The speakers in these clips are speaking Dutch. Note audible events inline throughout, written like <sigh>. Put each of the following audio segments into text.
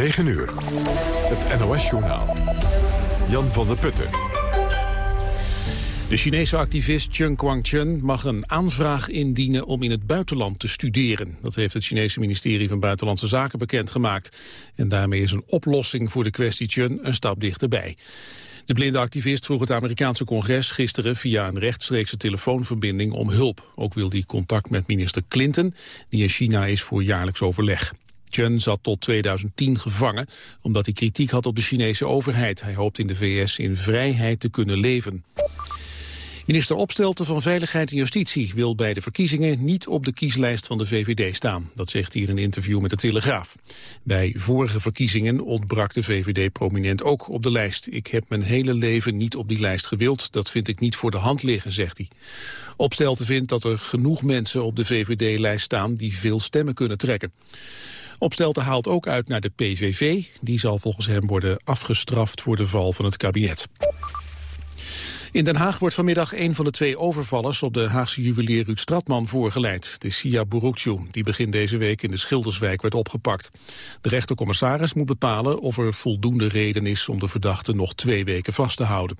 9 uur. Het NOS-journaal. Jan van der Putten. De Chinese activist Chen Guangcheng mag een aanvraag indienen om in het buitenland te studeren. Dat heeft het Chinese ministerie van Buitenlandse Zaken bekendgemaakt. En daarmee is een oplossing voor de kwestie Chen een stap dichterbij. De blinde activist vroeg het Amerikaanse congres gisteren via een rechtstreekse telefoonverbinding om hulp. Ook wil hij contact met minister Clinton, die in China is voor jaarlijks overleg. Chen zat tot 2010 gevangen omdat hij kritiek had op de Chinese overheid. Hij hoopt in de VS in vrijheid te kunnen leven. Minister Opstelten van Veiligheid en Justitie wil bij de verkiezingen niet op de kieslijst van de VVD staan. Dat zegt hij in een interview met de Telegraaf. Bij vorige verkiezingen ontbrak de VVD prominent ook op de lijst. Ik heb mijn hele leven niet op die lijst gewild. Dat vind ik niet voor de hand liggen, zegt hij. Opstelten vindt dat er genoeg mensen op de VVD-lijst staan die veel stemmen kunnen trekken. Opstelten haalt ook uit naar de PVV. Die zal volgens hem worden afgestraft voor de val van het kabinet. In Den Haag wordt vanmiddag een van de twee overvallers op de Haagse juwelier Ruud Stratman voorgeleid, de Sia Burukcu, die begin deze week in de Schilderswijk werd opgepakt. De rechtercommissaris moet bepalen of er voldoende reden is om de verdachte nog twee weken vast te houden.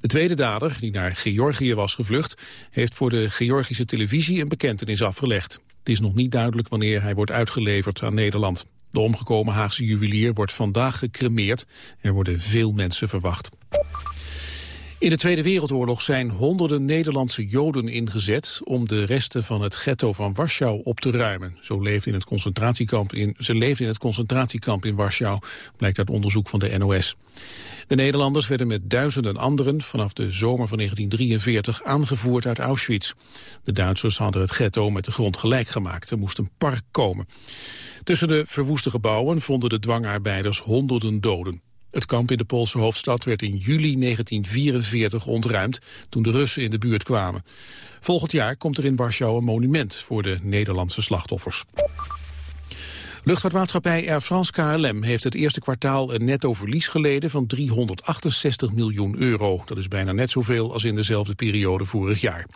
De tweede dader, die naar Georgië was gevlucht, heeft voor de Georgische televisie een bekentenis afgelegd. Het is nog niet duidelijk wanneer hij wordt uitgeleverd aan Nederland. De omgekomen Haagse juwelier wordt vandaag gecremeerd. Er worden veel mensen verwacht. In de Tweede Wereldoorlog zijn honderden Nederlandse Joden ingezet om de resten van het ghetto van Warschau op te ruimen. Zo in het concentratiekamp in, ze leefden in het concentratiekamp in Warschau, blijkt uit onderzoek van de NOS. De Nederlanders werden met duizenden anderen vanaf de zomer van 1943 aangevoerd uit Auschwitz. De Duitsers hadden het ghetto met de grond gelijk gemaakt. Er moest een park komen. Tussen de verwoeste gebouwen vonden de dwangarbeiders honderden doden. Het kamp in de Poolse hoofdstad werd in juli 1944 ontruimd toen de Russen in de buurt kwamen. Volgend jaar komt er in Warschau een monument voor de Nederlandse slachtoffers. Luchtvaartmaatschappij Air France KLM heeft het eerste kwartaal een netto verlies geleden van 368 miljoen euro. Dat is bijna net zoveel als in dezelfde periode vorig jaar.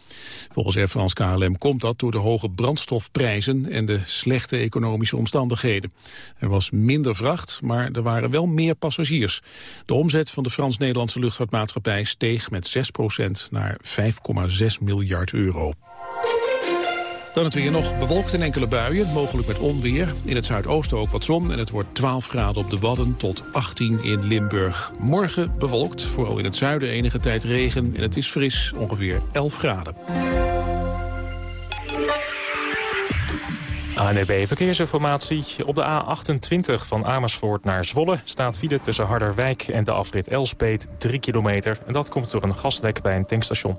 Volgens Air France KLM komt dat door de hoge brandstofprijzen en de slechte economische omstandigheden. Er was minder vracht, maar er waren wel meer passagiers. De omzet van de Frans-Nederlandse luchtvaartmaatschappij steeg met 6% naar 5,6 miljard euro. Dan het weer nog bewolkt in enkele buien, mogelijk met onweer. In het zuidoosten ook wat zon en het wordt 12 graden op de Wadden tot 18 in Limburg. Morgen bewolkt, vooral in het zuiden enige tijd regen en het is fris, ongeveer 11 graden. ANEB Verkeersinformatie. Op de A28 van Amersfoort naar Zwolle staat file tussen Harderwijk en de afrit Elspeet 3 kilometer. En dat komt door een gaslek bij een tankstation.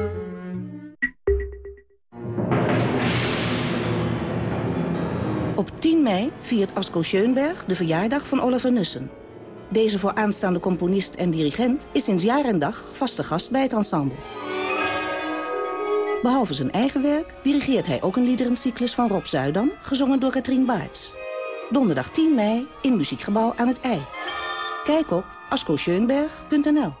Op 10 mei viert Asko Schoenberg de verjaardag van Oliver Nussen. Deze vooraanstaande componist en dirigent is sinds jaar en dag vaste gast bij het ensemble. Behalve zijn eigen werk dirigeert hij ook een liederencyclus van Rob Zuidam, gezongen door Katrien Baarts. Donderdag 10 mei in Muziekgebouw aan het IJ. Kijk op ascoscheunberg.nl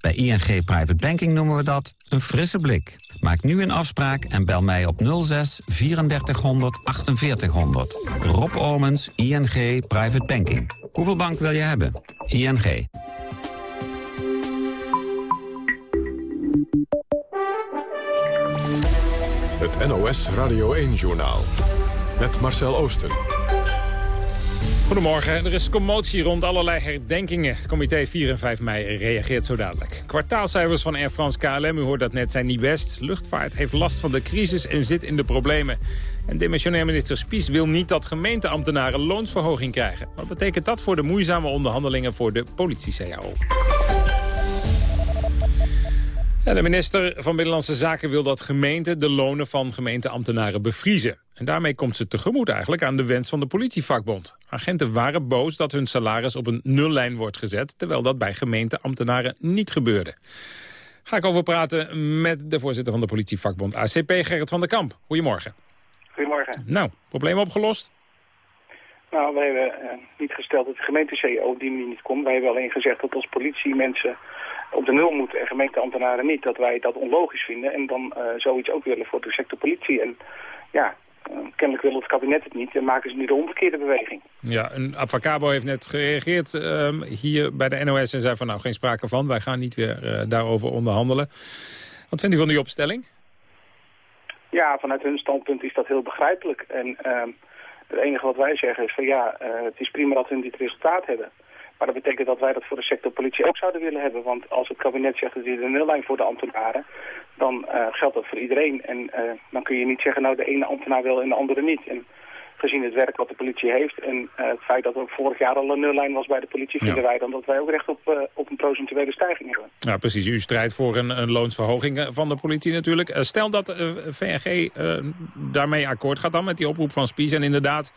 Bij ING Private Banking noemen we dat een frisse blik. Maak nu een afspraak en bel mij op 06 3400 4800. Rob Omens, ING Private Banking. Hoeveel bank wil je hebben? ING. Het NOS Radio 1-journaal. Met Marcel Oosten. Goedemorgen. Er is commotie rond allerlei herdenkingen. Het comité 4 en 5 mei reageert zo dadelijk. Kwartaalcijfers van Air France KLM, u hoort dat net, zijn niet best. Luchtvaart heeft last van de crisis en zit in de problemen. En demissionair minister Spies wil niet dat gemeenteambtenaren loonsverhoging krijgen. Wat betekent dat voor de moeizame onderhandelingen voor de politie-CAO? De minister van Binnenlandse Zaken wil dat gemeenten de lonen van gemeenteambtenaren bevriezen. En daarmee komt ze tegemoet eigenlijk aan de wens van de politievakbond. Agenten waren boos dat hun salaris op een nullijn wordt gezet... terwijl dat bij gemeenteambtenaren niet gebeurde. Ga ik over praten met de voorzitter van de politievakbond ACP, Gerrit van der Kamp. Goedemorgen. Goedemorgen. Nou, probleem opgelost? Nou, wij hebben uh, niet gesteld dat de gemeente-CEO op die manier niet komt. Wij hebben alleen gezegd dat als politie mensen op de nul moeten en gemeenteambtenaren niet, dat wij dat onlogisch vinden en dan uh, zoiets ook willen voor de sector politie. En ja, uh, kennelijk wil het kabinet het niet en maken ze nu de omgekeerde beweging. Ja, een Avacabo heeft net gereageerd uh, hier bij de NOS en zei van nou geen sprake van, wij gaan niet weer uh, daarover onderhandelen. Wat vindt u van die opstelling? Ja, vanuit hun standpunt is dat heel begrijpelijk. En ehm, het enige wat wij zeggen is van ja, het is prima dat hun dit resultaat hebben. Maar dat betekent dat wij dat voor de sector politie ook zouden willen hebben. Want als het kabinet zegt dat dit een nullijn voor de ambtenaren, dan uh, geldt dat voor iedereen. En uh, dan kun je niet zeggen, nou de ene ambtenaar wil en de andere niet. En gezien het werk wat de politie heeft en uh, het feit dat er vorig jaar al een nullijn was bij de politie, vinden wij dan dat wij ook recht op, op een procentuele stijging hebben. Ja, precies. U strijdt voor een, een loonsverhoging van de politie natuurlijk. stel dat VNG daarmee akkoord gaat dan met die oproep van Spies en inderdaad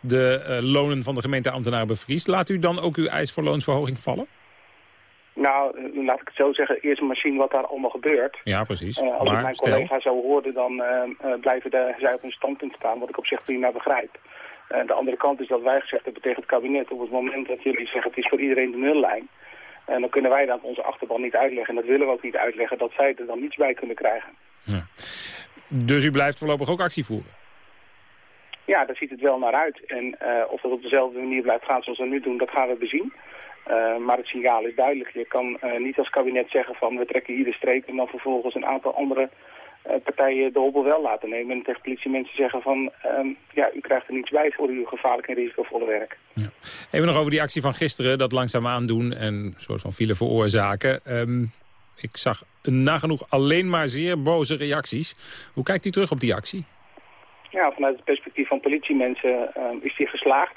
de uh, lonen van de gemeenteambtenaren bevriest. Laat u dan ook uw eis voor loonsverhoging vallen? Nou, eh, laat ik het zo zeggen. Eerst maar zien wat daar allemaal gebeurt. Ja, precies. Uh, als maar, ik mijn stel... collega zo hoorde, dan uh, blijven de, zij op hun standpunt staan. Wat ik op zich prima begrijp. de andere kant is dat wij gezegd hebben tegen het kabinet... op het moment dat jullie zeggen het is voor iedereen de nullijn... En dan kunnen wij dat onze achterban niet uitleggen. En dat willen we ook niet uitleggen, dat zij er dan niets bij kunnen krijgen. Ja. Dus u blijft voorlopig ook actie voeren? Ja, daar ziet het wel naar uit. En uh, of dat op dezelfde manier blijft gaan zoals we nu doen, dat gaan we bezien. Uh, maar het signaal is duidelijk. Je kan uh, niet als kabinet zeggen van we trekken hier de streep en dan vervolgens een aantal andere partijen de hobbel wel laten nemen. En tegen politiemensen zeggen van ja, u krijgt er niets bij voor uw gevaarlijk en risicovolle werk. Ja. Even nog over die actie van gisteren, dat langzaam aandoen en een soort van file veroorzaken. Um, ik zag nagenoeg alleen maar zeer boze reacties. Hoe kijkt u terug op die actie? Ja, vanuit het perspectief van politiemensen uh, is die geslaagd.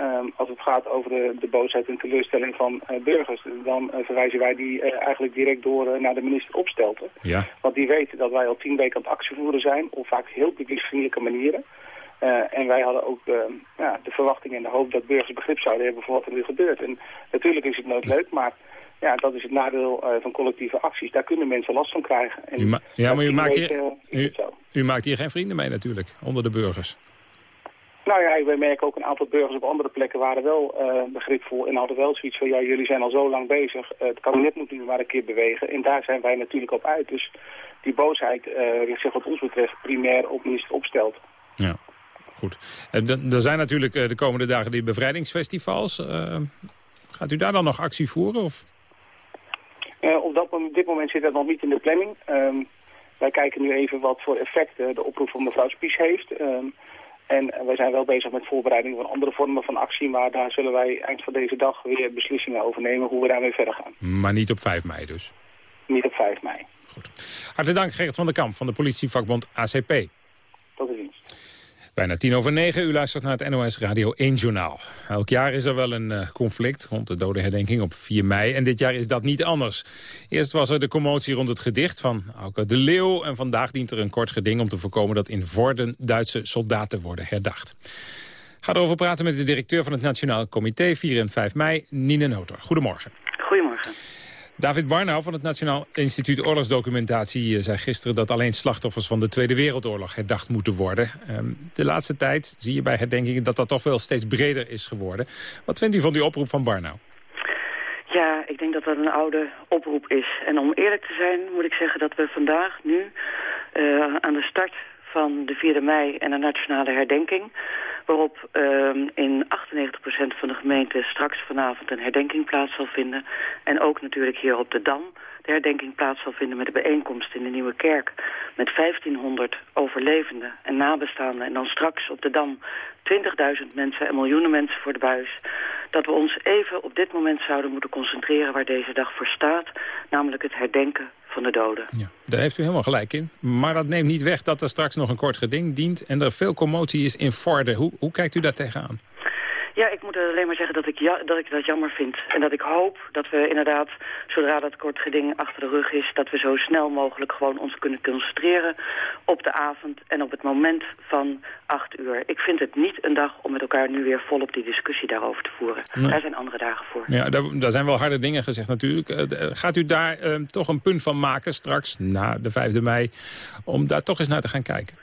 Um, als het gaat over de, de boosheid en teleurstelling van uh, burgers, dan uh, verwijzen wij die uh, eigenlijk direct door naar de minister Opstelten. Ja. Want die weten dat wij al tien weken aan het actievoeren zijn, op vaak heel publieksvriendelijke manieren. en wij hadden ook ja, de verwachting en de hoop dat burgers begrip zouden hebben voor wat er nu gebeurt. En natuurlijk is het nooit leuk, maar ja, dat is het nadeel uh, van collectieve acties. Daar kunnen mensen last van krijgen. En u ma ja, maar u maakt, hier, uh, u, u maakt hier geen vrienden mee natuurlijk, onder de burgers. Nou ja, wij merken ook een aantal burgers op andere plekken waren wel uh, begripvol en hadden wel zoiets van, ja, jullie zijn al zo lang bezig, uh, het kabinet moet nu maar een keer bewegen. En daar zijn wij natuurlijk op uit. Dus die boosheid uh, richt zich wat ons betreft primair op minister opstelt. Ja, goed. er zijn natuurlijk de komende dagen die bevrijdingsfestivals. gaat u daar dan nog actie voeren? Of? Uh, op, dat, op dit moment zit dat nog niet in de planning. Um, wij kijken nu even wat voor effecten de oproep van mevrouw Spies heeft. Um, en wij zijn wel bezig met voorbereiding van andere vormen van actie. Maar daar zullen wij eind van deze dag weer beslissingen over nemen hoe we daarmee verder gaan. Maar niet op 5 mei dus? Niet op 5 mei. Goed. Hartelijk dank Gerrit van der Kamp van de politievakbond ACP. Tot de dienst. Bijna tien over negen, u luistert naar het NOS Radio 1 Journaal. Elk jaar is er wel een uh, conflict rond de dodenherdenking op 4 mei. En dit jaar is dat niet anders. Eerst was er de commotie rond het gedicht van Auke de Leeuw. En vandaag dient er een kort geding om te voorkomen dat in Vorden Duitse soldaten worden herdacht. Ga erover praten met de directeur van het Nationaal Comité 4 en 5 mei, Nine Noter. Goedemorgen. Goedemorgen. David Barnau van het Nationaal Instituut Oorlogsdocumentatie zei gisteren dat alleen slachtoffers van de Tweede Wereldoorlog herdacht moeten worden. De laatste tijd zie je bij herdenkingen dat dat toch wel steeds breder is geworden. Wat vindt u van die oproep van Barnau? Ja, ik denk dat dat een oude oproep is. En om eerlijk te zijn moet ik zeggen dat we vandaag nu uh, aan de start van de 4e mei en de nationale herdenking Waarop ehm, in 98% van de gemeenten straks vanavond een herdenking plaats zal vinden. En ook natuurlijk hier op de Dam de herdenking plaats zal vinden met de bijeenkomst in de Nieuwe Kerk. Met 1500 overlevenden en nabestaanden. En dan straks op de Dam 20.000 mensen en miljoenen mensen voor de buis. Dat we ons even op dit moment zouden moeten concentreren waar deze dag voor staat. Namelijk het herdenken van de doden. Ja, daar heeft u helemaal gelijk in. Maar dat neemt niet weg dat er straks nog een kort geding dient... en er veel commotie is in Vorden. Hoe, hoe kijkt u daar tegenaan? Ja, ik moet alleen maar zeggen dat ik, ja, dat ik dat jammer vind. En dat ik hoop dat we inderdaad, zodra dat kort geding achter de rug is... dat we zo snel mogelijk gewoon ons kunnen concentreren op de avond... en op het moment van acht uur. Ik vind het niet een dag om met elkaar nu weer volop die discussie daarover te voeren. Nee. Daar zijn andere dagen voor. Ja, daar, daar, zijn wel harde dingen gezegd natuurlijk. Uh, gaat u daar uh, toch een punt van maken straks, na de 5e mei... om daar toch eens naar te gaan kijken?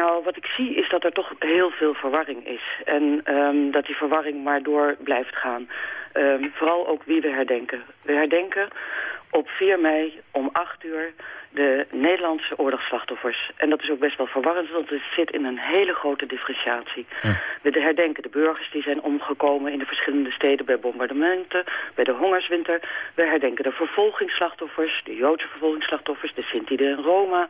Nou, wat ik zie is dat er toch heel veel verwarring is. En um, dat die verwarring maar door blijft gaan. Um, vooral ook wie we herdenken. We herdenken op 4 mei om 8 uur de Nederlandse oorlogsslachtoffers. En dat is ook best wel verwarrend, want het zit in een hele grote differentiatie. Ja. We herdenken de burgers die zijn omgekomen in de verschillende steden bij bombardementen, bij de hongerswinter. We herdenken de vervolgingsslachtoffers, de Joodse vervolgingsslachtoffers, de Sinti en Roma.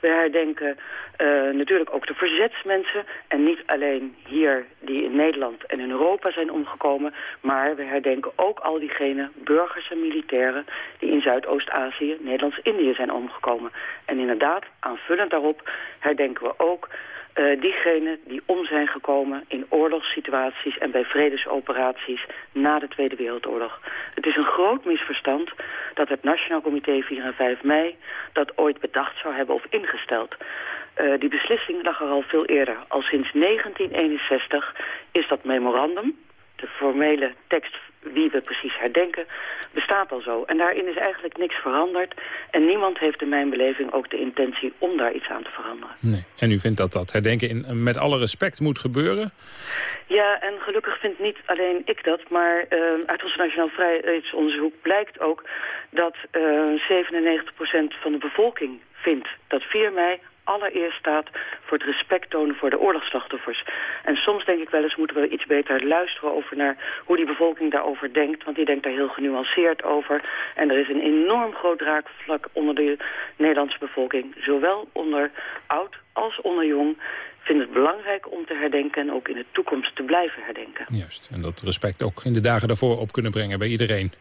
We herdenken uh, natuurlijk ook de verzetsmensen. En niet alleen hier die in Nederland en in Europa zijn omgekomen. Maar we herdenken ook al diegenen, burgers en militairen... die in Zuidoost-Azië, Nederlands-Indië zijn omgekomen. En inderdaad, aanvullend daarop herdenken we ook... Uh, diegenen die om zijn gekomen in oorlogssituaties en bij vredesoperaties na de Tweede Wereldoorlog. Het is een groot misverstand dat het Nationaal Comité 4 en 5 mei dat ooit bedacht zou hebben of ingesteld. Uh, die beslissing lag er al veel eerder. Al sinds 1961 is dat memorandum, de formele tekst wie we precies herdenken, bestaat al zo. En daarin is eigenlijk niks veranderd. En niemand heeft in mijn beleving ook de intentie om daar iets aan te veranderen. Nee. En u vindt dat dat herdenken in, met alle respect moet gebeuren? Ja, en gelukkig vindt niet alleen ik dat, maar uh, uit ons Nationaal Vrijheidsonderzoek blijkt ook dat uh, 97% van de bevolking vindt dat 4 mei allereerst staat voor het respect tonen voor de oorlogsslachtoffers. En soms denk ik wel eens moeten we iets beter luisteren over naar hoe die bevolking daarover denkt. Want die denkt daar heel genuanceerd over. En er is een enorm groot raakvlak onder de Nederlandse bevolking. Zowel onder oud als onder jong vind het belangrijk om te herdenken en ook in de toekomst te blijven herdenken. Juist, en dat respect ook in de dagen daarvoor op kunnen brengen bij iedereen.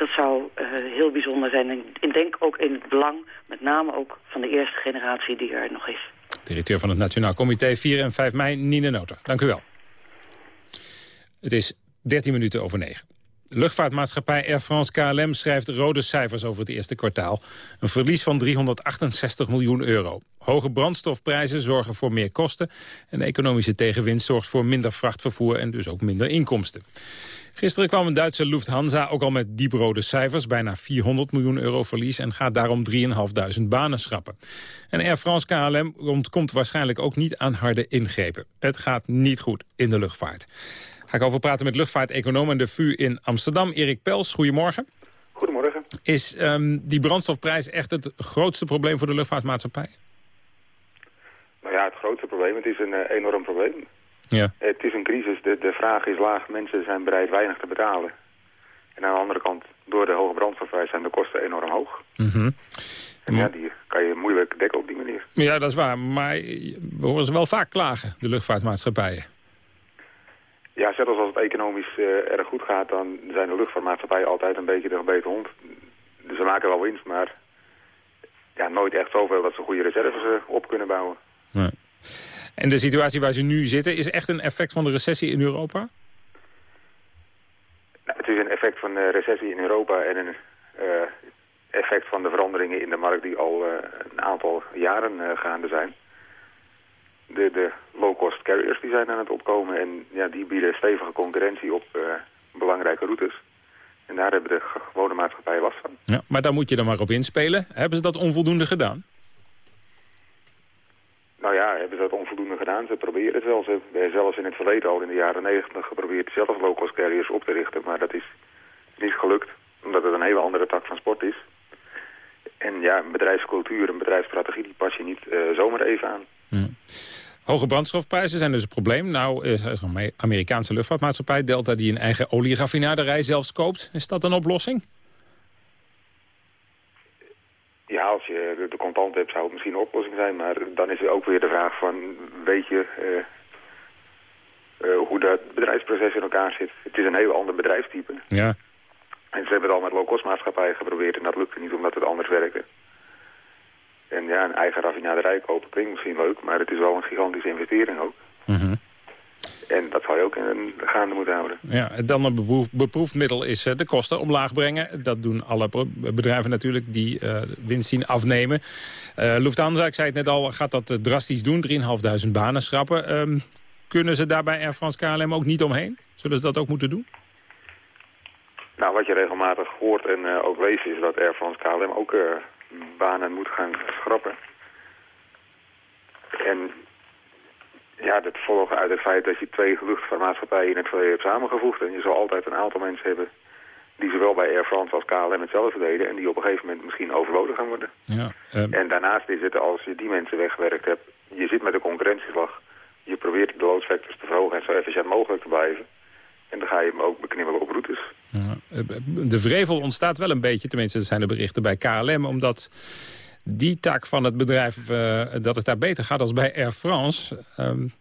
Dat zou uh, heel bijzonder zijn. En ik denk ook in het belang, met name ook van de eerste generatie die er nog is. Directeur van het Nationaal Comité 4 en 5 mei, Nine Noter. Dank u wel. Het is 13 minuten over 9. Luchtvaartmaatschappij Air France KLM schrijft rode cijfers over het eerste kwartaal. Een verlies van 368 miljoen euro. Hoge brandstofprijzen zorgen voor meer kosten... en de economische tegenwind zorgt voor minder vrachtvervoer... en dus ook minder inkomsten. Gisteren kwam een Duitse Lufthansa ook al met dieprode cijfers. Bijna 400 miljoen euro verlies en gaat daarom 3.500 banen schrappen. En Air France KLM komt waarschijnlijk ook niet aan harde ingrepen. Het gaat niet goed in de luchtvaart. Ga ik over praten met luchtvaarteconoom en de VU in Amsterdam, Erik Pels. Goedemorgen. Goedemorgen. Is um, die brandstofprijs echt het grootste probleem voor de luchtvaartmaatschappij? Nou ja, het grootste probleem. Het is een uh, enorm probleem. Ja. Het is een crisis, de, de vraag is laag, mensen zijn bereid weinig te betalen. En aan de andere kant, door de hoge brandstofprijs zijn de kosten enorm hoog. Mm En ja, die kan je moeilijk dekken op die manier. Ja, dat is waar. Maar we horen ze wel vaak klagen, de luchtvaartmaatschappijen. Ja, zelfs als het economisch uh, erg goed gaat, dan zijn de luchtvaartmaatschappijen altijd een beetje de gebeten hond. Dus ze maken wel winst, maar ja, nooit echt zoveel dat ze goede reserves uh, op kunnen bouwen. Nee. En de situatie waar ze nu zitten, is echt een effect van de recessie in Europa? Nou, het is een effect van de recessie in Europa en een uh, effect van de veranderingen in de markt die al een aantal jaren gaande zijn. De, de low-cost carriers die zijn aan het opkomen en ja, die bieden stevige concurrentie op belangrijke routes. En daar hebben de gewone maatschappijen last van. Ja, maar daar moet je dan maar op inspelen. Hebben ze dat onvoldoende gedaan? Nou ja, hebben ze dat onvoldoende gedaan. Ze proberen het wel. Ze hebben zelfs in het verleden al in de jaren negentig geprobeerd zelf low-cost carriers op te richten. Maar dat is niet gelukt, omdat het een hele andere tak van sport is. En ja, een bedrijfscultuur, een bedrijfsstrategie, die pas je niet uh, zomaar even aan. Ja. Hoge brandstofprijzen zijn dus een probleem. Nou is er een Amerikaanse luchtvaartmaatschappij Delta die een eigen olieraffinaderij zelfs koopt. Is dat een oplossing? Ja, als je de, contant hebt zou het misschien een oplossing zijn. Maar dan is er ook weer de vraag van, weet je uh, uh, hoe dat bedrijfsproces in elkaar zit. Het is een heel ander bedrijfstype. Ja. En ze hebben het al met low-cost maatschappijen geprobeerd en dat lukte niet omdat het anders werkte. En ja, een eigen raffinaderij kopen klinkt misschien leuk, maar het is wel een gigantische investering ook. Mhm. En dat zou je ook in de gaande moeten houden. Ja, dan een beproef, beproefd middel is eh, de kosten omlaag brengen. Dat doen alle bedrijven natuurlijk die uh, winst zien afnemen. Uh, Lufthansa, ik zei het net al, gaat dat drastisch doen. 3.500 banen schrappen. Um, kunnen ze daarbij Air France KLM ook niet omheen? Zullen ze dat ook moeten doen? Nou, wat je regelmatig hoort en uh, ook leest is dat Air France KLM ook banen moet gaan schrappen. En ja, dat volgt uit het feit dat je twee luchtvaartmaatschappijen in het verleden hebt samengevoegd. En je zal altijd een aantal mensen hebben die zowel bij Air France als KLM hetzelfde deden... en die op een gegeven moment misschien overbodig gaan worden. Ja, um... En daarnaast is het, als je die mensen weggewerkt hebt... je zit met een concurrentieslag, je probeert de loadfactors te verhogen... en zo efficiënt mogelijk te blijven. En dan ga je hem ook beknibbelen op routes. Ja, de vrevel ontstaat wel een beetje, tenminste dat zijn de berichten bij KLM... omdat die tak van het bedrijf, uh, dat het daar beter gaat als bij Air France. Um,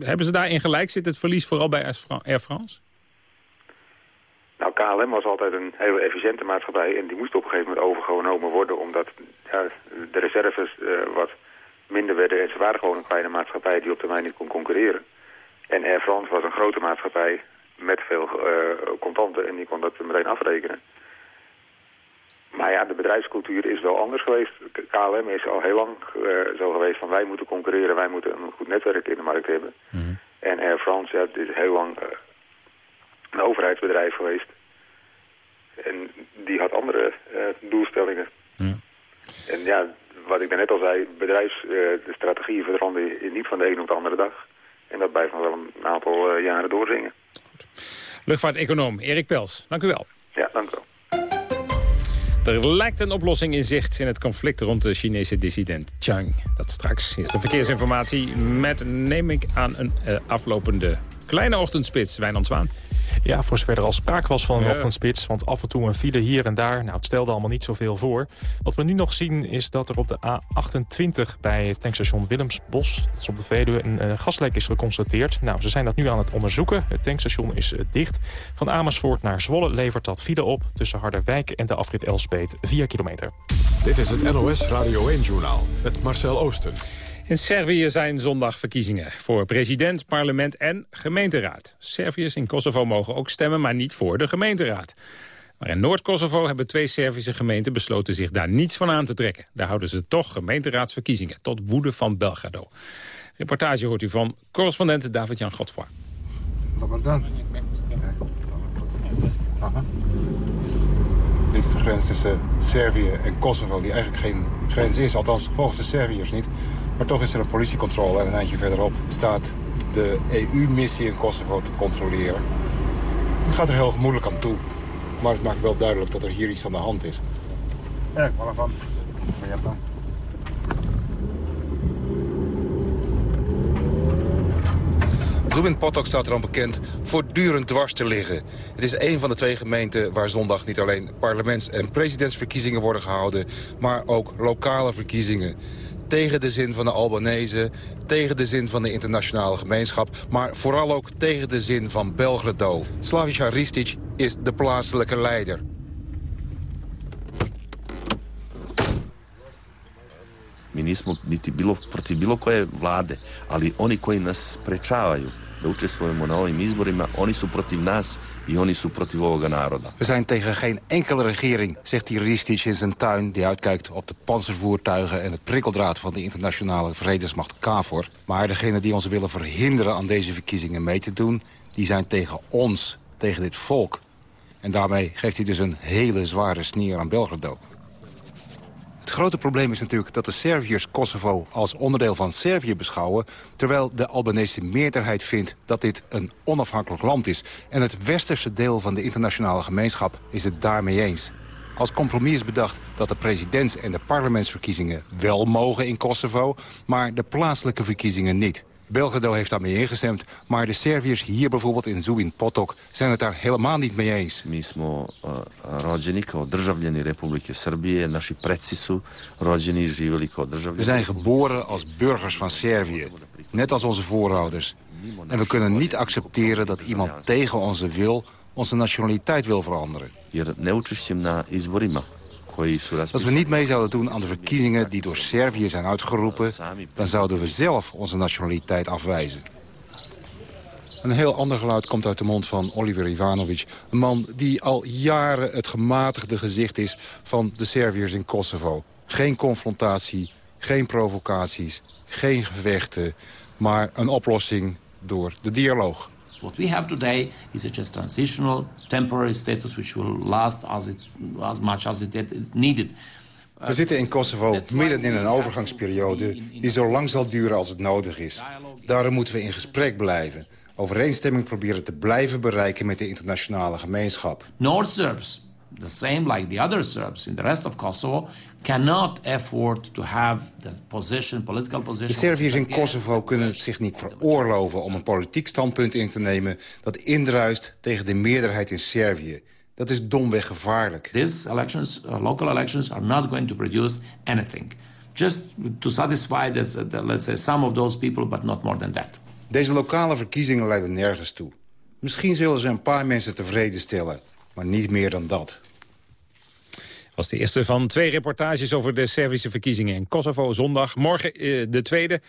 hebben ze daarin gelijk? Zit het verlies vooral bij Air France? Nou, KLM was altijd een hele efficiënte maatschappij en die moest op een gegeven moment overgenomen worden omdat ja, de reserves uh, wat minder werden en ze waren gewoon een kleine maatschappij die op termijn niet kon concurreren. En Air France was een grote maatschappij met veel uh, contanten en die kon dat meteen afrekenen. Maar ja, de bedrijfscultuur is wel anders geweest. KLM is al heel lang uh, zo geweest van wij moeten concurreren, wij moeten een goed netwerk in de markt hebben. Mm. En Air France, ja, het is heel lang uh, een overheidsbedrijf geweest. En die had andere uh, doelstellingen. Mm. En ja, wat ik net al zei, bedrijfs, de strategieën veranderen niet van de een op de andere dag. En dat blijft nog wel een aantal jaren doorzingen. Luchtvaarteconoom Erik Pels, dank u wel. Ja, dank u wel. Er lijkt een oplossing in zicht in het conflict rond de Chinese dissident Chang. Dat straks. Eerst de verkeersinformatie met, neem ik aan, een uh, aflopende kleine ochtendspits. Wijnand Zwaan. Ja, voor zover er al sprake was van een ja. ochtendspits. Want af en toe een file hier en daar. Nou, het stelde allemaal niet zoveel voor. Wat we nu nog zien is dat er op de A28 bij het tankstation Willemsbos... dat is op de Veluwe, een uh, gaslek is geconstateerd. Nou, ze zijn dat nu aan het onderzoeken. Het tankstation is uh, dicht. Van Amersfoort naar Zwolle levert dat file op... tussen Harderwijk en de afrit Elspeet, 4 kilometer. Dit is het NOS Radio 1-journaal met Marcel Oosten. In Servië zijn zondag verkiezingen voor president, parlement en gemeenteraad. Serviërs in Kosovo mogen ook stemmen, maar niet voor de gemeenteraad. Maar in Noord-Kosovo hebben twee Servische gemeenten besloten zich daar niets van aan te trekken. Daar houden ze toch gemeenteraadsverkiezingen, tot woede van Belgrado. Reportage hoort u van correspondent David-Jan Godfroy. Dit is de grens tussen Servië en Kosovo, die eigenlijk geen grens is. Althans, volgens de Serviërs niet. Maar toch is er een politiecontrole en een eindje verderop staat de EU-missie in Kosovo te controleren. Het gaat er heel gemoedelijk aan toe. Maar het maakt wel duidelijk dat er hier iets aan de hand is. Ja, ik van. Zubin Potok staat er al bekend voortdurend dwars te liggen. Het is een van de twee gemeenten waar zondag niet alleen parlements- en presidentsverkiezingen worden gehouden... maar ook lokale verkiezingen tegen de zin van de Albanese, tegen de zin van de internationale gemeenschap... maar vooral ook tegen de zin van Belgrado. Slavica Ristic is de plaatselijke leider. Mi nismo niti bilo protiv bilo koje vlade, ali oni koji nas sprečavaju da učestvujemo na ovim izborima, oni su protiv nas i oni su protiv naroda. We zijn tegen geen enkele regering, zegt die in zijn tuin... die uitkijkt op de panzervoertuigen en het prikkeldraad van de internationale vredesmacht KFOR. Maar degenen die ons willen verhinderen aan deze verkiezingen mee te doen... die zijn tegen ons, tegen dit volk. En daarmee geeft hij dus een hele zware sneer aan Belgrado. Het grote probleem is natuurlijk dat de Serviërs Kosovo als onderdeel van Servië beschouwen... terwijl de Albanese meerderheid vindt dat dit een onafhankelijk land is. En het westerse deel van de internationale gemeenschap is het daarmee eens. Als compromis is bedacht dat de presidents- en de parlementsverkiezingen wel mogen in Kosovo... maar de plaatselijke verkiezingen niet. Belgrado heeft daarmee ingestemd. Maar de Serviërs hier bijvoorbeeld in Zubin Potok zijn het daar helemaal niet mee eens. Mi smo uh, rođeni kao državljani Republike Srbije. Naši preci su rođeni živjeli kao državljani. We zijn geboren als burgers van Servië, net als onze voorouders. En we kunnen niet accepteren dat iemand tegen onze wil onze nationaliteit wil veranderen. Jer neučešćem na izborima als we niet mee zouden doen aan de verkiezingen die door Servië zijn uitgeroepen... dan zouden we zelf onze nationaliteit afwijzen. Een heel ander geluid komt uit de mond van Oliver Ivanovic. Een man die al jaren het gematigde gezicht is van de Serviërs in Kosovo. Geen confrontatie, geen provocaties, geen gevechten... maar een oplossing door de dialoog. What we have today is a just transitional, temporary status which will last as, it, as much as it is needed. We zitten in Kosovo midden in een overgangsperiode die zo lang zal duren als het nodig is. Daarom moeten we in gesprek blijven. Overeenstemming proberen te blijven bereiken met de internationale gemeenschap. North Serbs the same like the other Serbs in the rest of Kosovo, cannot afford to have the position, political position. De Serviërs in Kosovo kunnen het zich niet veroorloven om een politiek standpunt in te nemen dat indruist tegen de meerderheid in Servië. Dat is domweg gevaarlijk. These elections, uh, local elections, are not going to produce anything. Just to satisfy, this, uh, let's say, some of those people, but not more than that. Deze lokale verkiezingen leiden nergens toe. Misschien zullen ze een paar mensen tevreden stellen, maar niet meer dan dat was de eerste van twee reportages over de Servische verkiezingen in Kosovo zondag. Morgen eh, de tweede.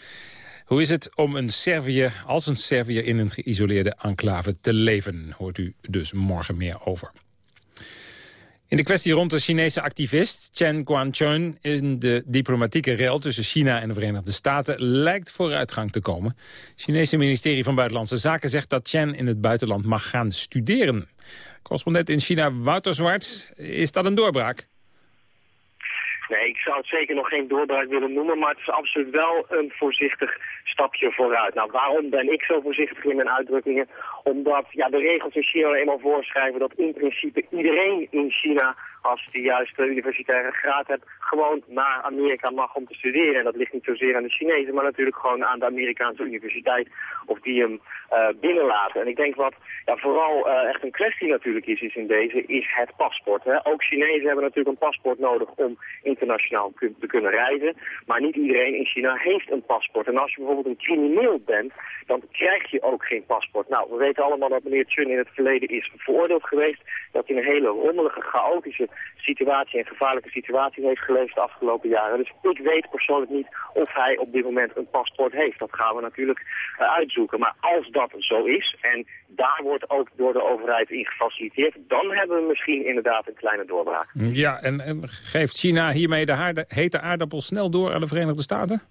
Hoe is het om een Serviër als een Serviër in een geïsoleerde enclave te leven? Hoort u dus morgen meer over. In de kwestie rond de Chinese activist Chen Guangchun... in de diplomatieke rel tussen China en de Verenigde Staten... lijkt vooruitgang te komen. Het Chinese ministerie van Buitenlandse Zaken zegt dat Chen in het buitenland mag gaan studeren. Correspondent in China Wouter Zwart, is dat een doorbraak? Nee, ik zou het zeker nog geen doorbraak willen noemen, maar het is absoluut wel een voorzichtig stapje vooruit. Nou, waarom ben ik zo voorzichtig in mijn uitdrukkingen? Omdat ja, de regels in China eenmaal voorschrijven dat in principe iedereen in China als die juiste universitaire graad hebt, gewoon naar Amerika mag om te studeren. En dat ligt niet zozeer aan de Chinezen, maar natuurlijk gewoon aan de Amerikaanse universiteit of die hem uh, binnenlaten. En ik denk wat ja, vooral uh, echt een kwestie natuurlijk is, is in deze, is het paspoort. Hè. Ook Chinezen hebben natuurlijk een paspoort nodig om internationaal te kunnen reizen. Maar niet iedereen in China heeft een paspoort. En als je bijvoorbeeld een crimineel bent, dan krijg je ook geen paspoort. Nou, we weten allemaal dat meneer Chun in het verleden is veroordeeld geweest. Dat hij een hele rommelige, chaotische situatie en gevaarlijke situatie heeft geleefd de afgelopen jaren. Dus ik weet persoonlijk niet of hij op dit moment een paspoort heeft. Dat gaan we natuurlijk uh, uitzoeken. Maar als dat zo is en daar wordt ook door de overheid in gefaciliteerd, dan hebben we misschien inderdaad een kleine doorbraak. Ja, en, en geeft China hiermee de hete aardappel snel door aan de Verenigde Staten?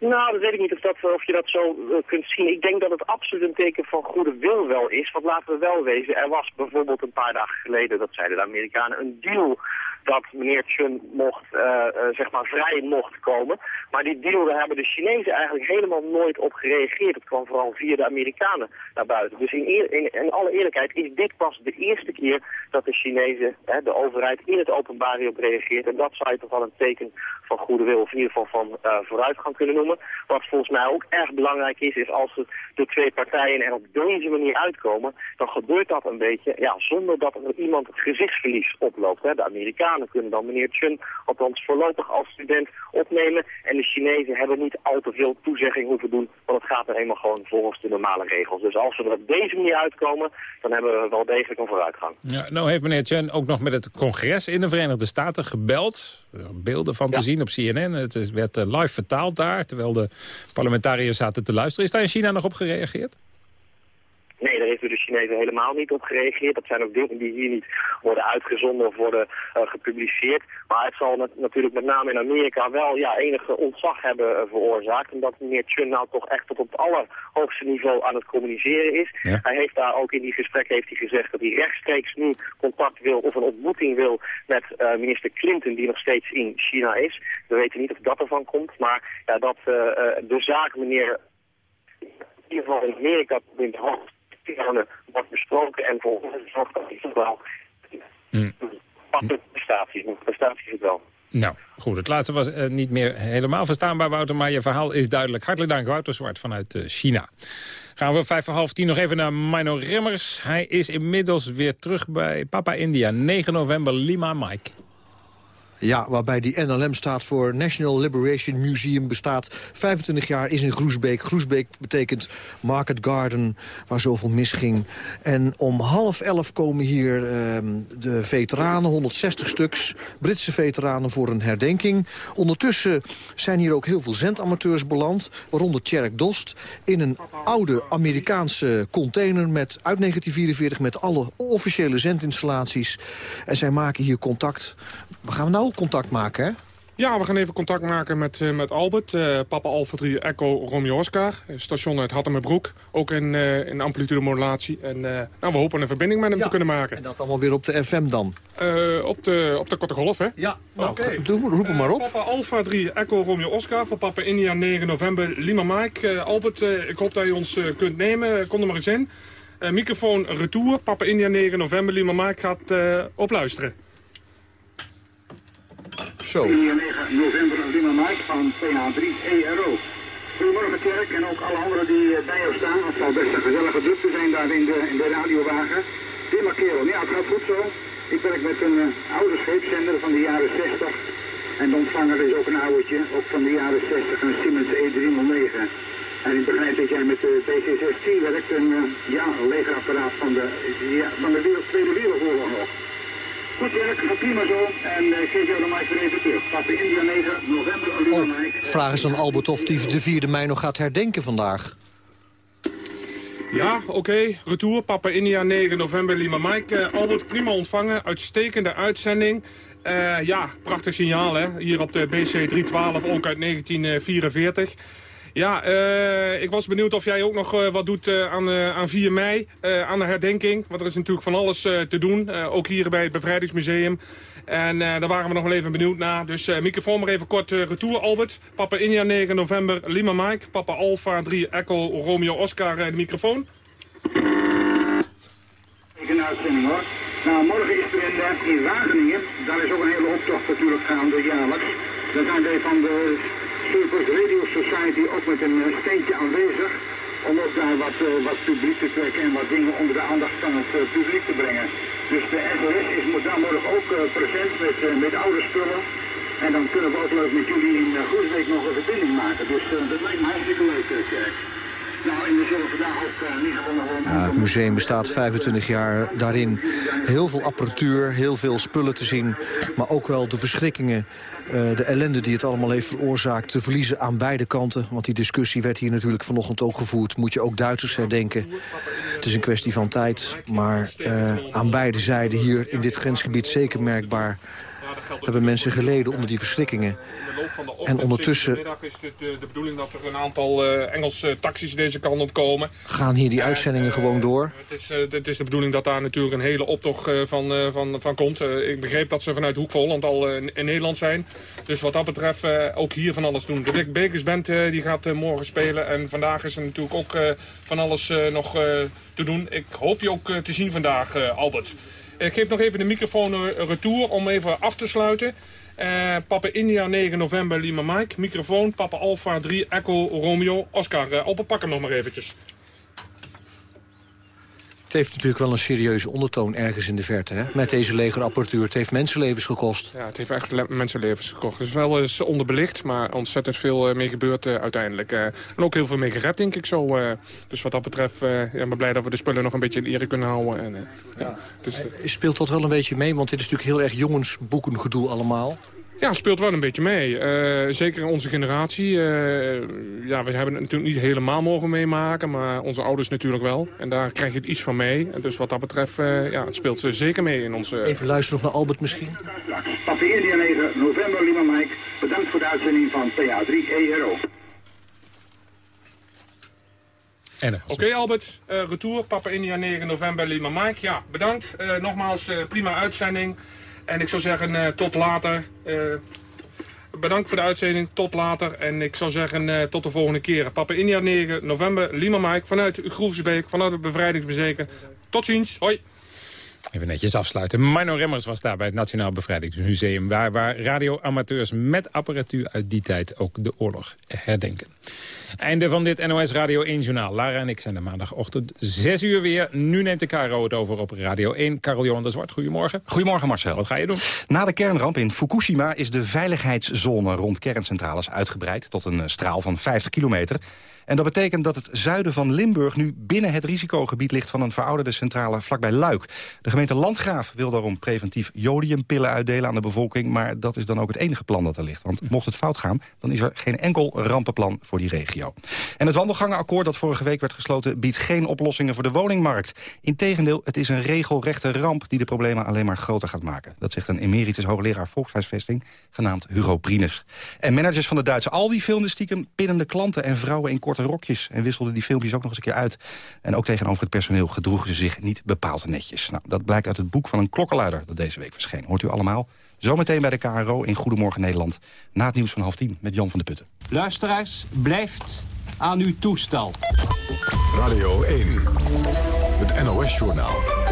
Nou, dat weet ik niet of, dat, of je dat zo uh, kunt zien. Ik denk dat het absoluut een teken van goede wil wel is. Want laten we wel wezen, er was bijvoorbeeld een paar dagen geleden, dat zeiden de Amerikanen, een deal dat meneer Chun mocht, uh, uh, zeg maar vrij mocht komen. Maar die deal, daar hebben de Chinezen eigenlijk helemaal nooit op gereageerd. Het kwam vooral via de Amerikanen naar buiten. Dus in, alle eerlijkheid is dit pas de eerste keer dat de Chinezen, hè, de overheid, in het openbaar hierop reageert. En dat zou je toch wel een teken van goede wil, of in ieder geval van uh, vooruitgang kunnen noemen. Wat volgens mij ook erg belangrijk is, is als de twee partijen er op deze manier uitkomen, dan gebeurt dat een beetje ja, zonder dat er iemand het gezichtsverlies oploopt. Hè. De Amerikanen kunnen dan meneer Chun, althans voorlopig als student, opnemen. En de Chinezen hebben niet al te veel toezegging hoeven doen, want het gaat er helemaal gewoon volgens de normale regels. Dus als we er op deze manier uitkomen, dan hebben we wel degelijk een vooruitgang. Ja, nou heeft meneer Chen ook nog met het congres in de Verenigde Staten gebeld. Beelden van te zien op CNN. Het werd eh, live vertaald daar, terwijl de parlementariërs zaten te luisteren. Is daar in China nog op gereageerd? Heeft de Chinezen helemaal niet op gereageerd. Dat zijn ook dingen die hier niet worden uitgezonden of worden uh, gepubliceerd. Maar het zal natuurlijk met name in Amerika wel ja, enige ontzag hebben uh, veroorzaakt. Omdat meneer Chun nou toch echt tot op het allerhoogste niveau aan het communiceren is. Hij heeft daar ook in die gesprekken heeft hij gezegd dat hij rechtstreeks nu contact wil of een ontmoeting wil met uh, minister Clinton die nog steeds in China is. We weten niet of dat ervan komt. Maar ja, dat de zaak meneer in ieder geval in Amerika in het hoofd wordt besproken en volgens zorgt dat hij wel mm. prestaties, prestaties het wel. Nou, goed. Het laatste was uh, niet meer helemaal verstaanbaar, Wouter. Maar je verhaal is duidelijk. Hartelijk dank, Wouter Zwart vanuit uh, China. Gaan we vijf voor half tien nog even naar Mino Remmers. Hij is inmiddels weer terug bij Papa India. 9 november, Lima Mike. Ja, waarbij die NLM staat voor National Liberation Museum bestaat 25 jaar, is in Groesbeek. Groesbeek betekent Market Garden, waar zoveel misging. En om half elf komen hier uh, de veteranen, 160 stuks, Britse veteranen voor een herdenking. Ondertussen zijn hier ook heel veel zendamateurs beland, waaronder Tjerk Dost, in een oude Amerikaanse container met, uit 1944 met alle officiële zendinstallaties. En zij maken hier contact. Waar gaan we nou contact maken, hè? Ja, we gaan even contact maken met, uh, met Albert. Uh, Papa Alfa 3 Echo Romeo Oscar. Station uit Hattemerbroek. Ook in, uh, in amplitude modulatie. En nou, we hopen een verbinding met hem ja, te kunnen maken. En dat allemaal weer op de FM dan? op, de, op de korte golf, hè? Ja, nou, okay. roep hem maar op. Papa Alfa 3 Echo Romeo Oscar. Voor Papa India 9 november Lima Mike. Albert, ik hoop dat je ons kunt nemen. Kom er maar eens in. microfoon retour. Papa India 9 november Lima Mike gaat opluisteren. Zo. 9 november Lima Mike van PH3 ERO. Goedemorgen Kerk en ook alle anderen die bij jou staan. Het zal best een gezellige drukte zijn daar in de, in de radiowagen. Tim Kerel, ja het gaat goed zo. Ik werk met een uh, oude scheepszender van de jaren 60. En de ontvanger is ook een oudertje, ook van de jaren 60, een Siemens E309. En ik begrijp dat jij met de PC-16 werkt, een uh, ja, legerapparaat van de, ja, van de Tweede Wereldoorlog nog. Goed werk, gaat prima zo. En ik geef jou de mic weer even terug. Papa India 9, november, Olima Mike. Vraag eens aan Albert of hij de 4e mei nog gaat herdenken vandaag. Ja, oké. Okay. Retour, Papa India 9 november, Lima Mike. Uh, Albert, prima ontvangen. Uitstekende uitzending. Uh, ja, prachtig signaal hè. Hier op de BC 312, ook uit 1944. Ja, uh, ik was benieuwd of jij ook nog uh, wat doet uh, aan, aan 4 mei, aan de herdenking. Want er is natuurlijk van alles te doen, ook hier bij het Bevrijdingsmuseum. En daar waren we nog wel even benieuwd naar. Dus microfoon maar even kort retour, Albert. Papa India 9 november, Lima Mike. Papa Alpha 3 Echo Romeo Oscar, de microfoon. Ik een uitzending hoor. Nou, morgen is er in, in Wageningen, daar is ook een hele optocht natuurlijk gaande jaarlijks. Daar zijn wij van de Surfers Radio Society ook met een steentje aanwezig. Om ook daar wat, uh, wat publiek te trekken en wat dingen onder de aandacht van het uh, publiek te brengen. Dus de SOS is daar morgen ook present met, met oude spullen. En dan kunnen we ook leuk met jullie in Groesbeek nog een verbinding maken. Dus dat lijkt me hartstikke leuk. Het museum bestaat 25 jaar. Daarin heel veel apparatuur, heel veel spullen te zien. Maar ook wel de verschrikkingen, uh, de ellende die het allemaal heeft veroorzaakt... te verliezen aan beide kanten. Want die discussie werd hier natuurlijk vanochtend ook gevoerd. Moet je ook Duitsers herdenken? Het is een kwestie van tijd. Maar uh, aan beide zijden hier in dit grensgebied zeker merkbaar hebben mensen geleden onder die verschrikkingen. En ondertussen... is het de, de bedoeling dat er een aantal uh, Engelse taxis deze kant op komen. Gaan hier die uitzendingen uh, gewoon door? Het is, het is de bedoeling dat daar natuurlijk een hele optocht van, van, van komt. ik begreep dat ze vanuit Hoek van Holland al in, Nederland zijn. Dus wat dat betreft ook hier van alles doen. De Dick Bakers Band die gaat morgen spelen. En vandaag is er natuurlijk ook van alles nog te doen. Ik hoop je ook te zien vandaag, Albert. Ik geef nog even de microfoon retour om even af te sluiten. Uh, Papa India 9 november Lima Mike. Microfoon Papa Alpha 3 Echo Romeo Oscar. Uh, pak hem nog maar eventjes. Het heeft natuurlijk wel een serieuze ondertoon ergens in de verte, hè? Met deze legerapparatuur. Het heeft mensenlevens gekost. Ja, het heeft echt mensenlevens gekost. Het is wel eens onderbelicht, maar ontzettend veel uh, mee gebeurd uh, uiteindelijk. Uh, en ook heel veel mee gered, denk ik zo. dus wat dat betreft, ja, ik ben blij dat we de spullen nog een beetje in ere kunnen houden. En, ja, dus, Speelt dat wel een beetje mee? Want dit is natuurlijk heel erg jongensboekengedoe allemaal. Ja, speelt wel een beetje mee. Uh, zeker onze generatie. Uh, ja, we hebben het natuurlijk niet helemaal mogen meemaken, maar onze ouders natuurlijk wel. En daar krijg je het iets van mee. En dus wat dat betreft, uh, ja, het speelt zeker mee in onze... Even luisteren nog naar Albert misschien. Papa India 9, november, Lima Mike. Bedankt voor de uitzending van PA3 ERO. Oké okay, Albert, retour, Papa India 9 november, Lima Mike. Ja, bedankt. nogmaals, prima uitzending. En ik zou zeggen, uh, tot later. Uh, bedankt voor de uitzending. Tot later. En ik zou zeggen, uh, tot de volgende keer. Papa India 9, november, Lima Mike. Vanuit Groesbeek, vanuit het Bevrijdingsbezeken. Tot ziens. Hoi. Even netjes afsluiten. Marno Remmers was daar bij het Nationaal Bevrijdingsmuseum... waar, waar radioamateurs met apparatuur uit die tijd ook de oorlog herdenken. Einde van dit NOS Radio 1 Journaal. Lara en ik zijn er maandagochtend 6 uur weer. Nu neemt de KRO het over op Radio 1. Karel Johan de Zwart, goedemorgen. Goedemorgen Marcel. Wat ga je doen? Na de kernramp in Fukushima is de veiligheidszone rond kerncentrales uitgebreid... tot een straal van 50 kilometer. En dat betekent dat het zuiden van Limburg nu binnen het risicogebied ligt van een verouderde centrale vlakbij Luik. De gemeente Landgraaf wil daarom preventief jodiumpillen uitdelen aan de bevolking. Maar dat is dan ook het enige plan dat er ligt. Want mocht het fout gaan, dan is er geen enkel rampenplan voor die regio. En het wandelgangenakkoord dat vorige week werd gesloten biedt geen oplossingen voor de woningmarkt. Integendeel, het is een regelrechte ramp die de problemen alleen maar groter gaat maken. Dat zegt een emeritus hoogleraar volkshuisvesting genaamd Hugo Prines. En managers van de Duitse Aldi filmden stiekem pinnende klanten en vrouwen in korte rokjes... en wisselden die filmpjes ook nog eens een keer uit. En ook tegenover het personeel gedroegen ze zich niet bepaald netjes. Nou, dat blijkt uit het boek van een klokkenluider dat deze week verscheen. Hoort u allemaal? Zometeen bij de KRO in Goedemorgen Nederland. Na het nieuws van half tien met Jan van de Putten. Luisteraars, blijft aan uw toestel. Radio 1, het NOS-journaal.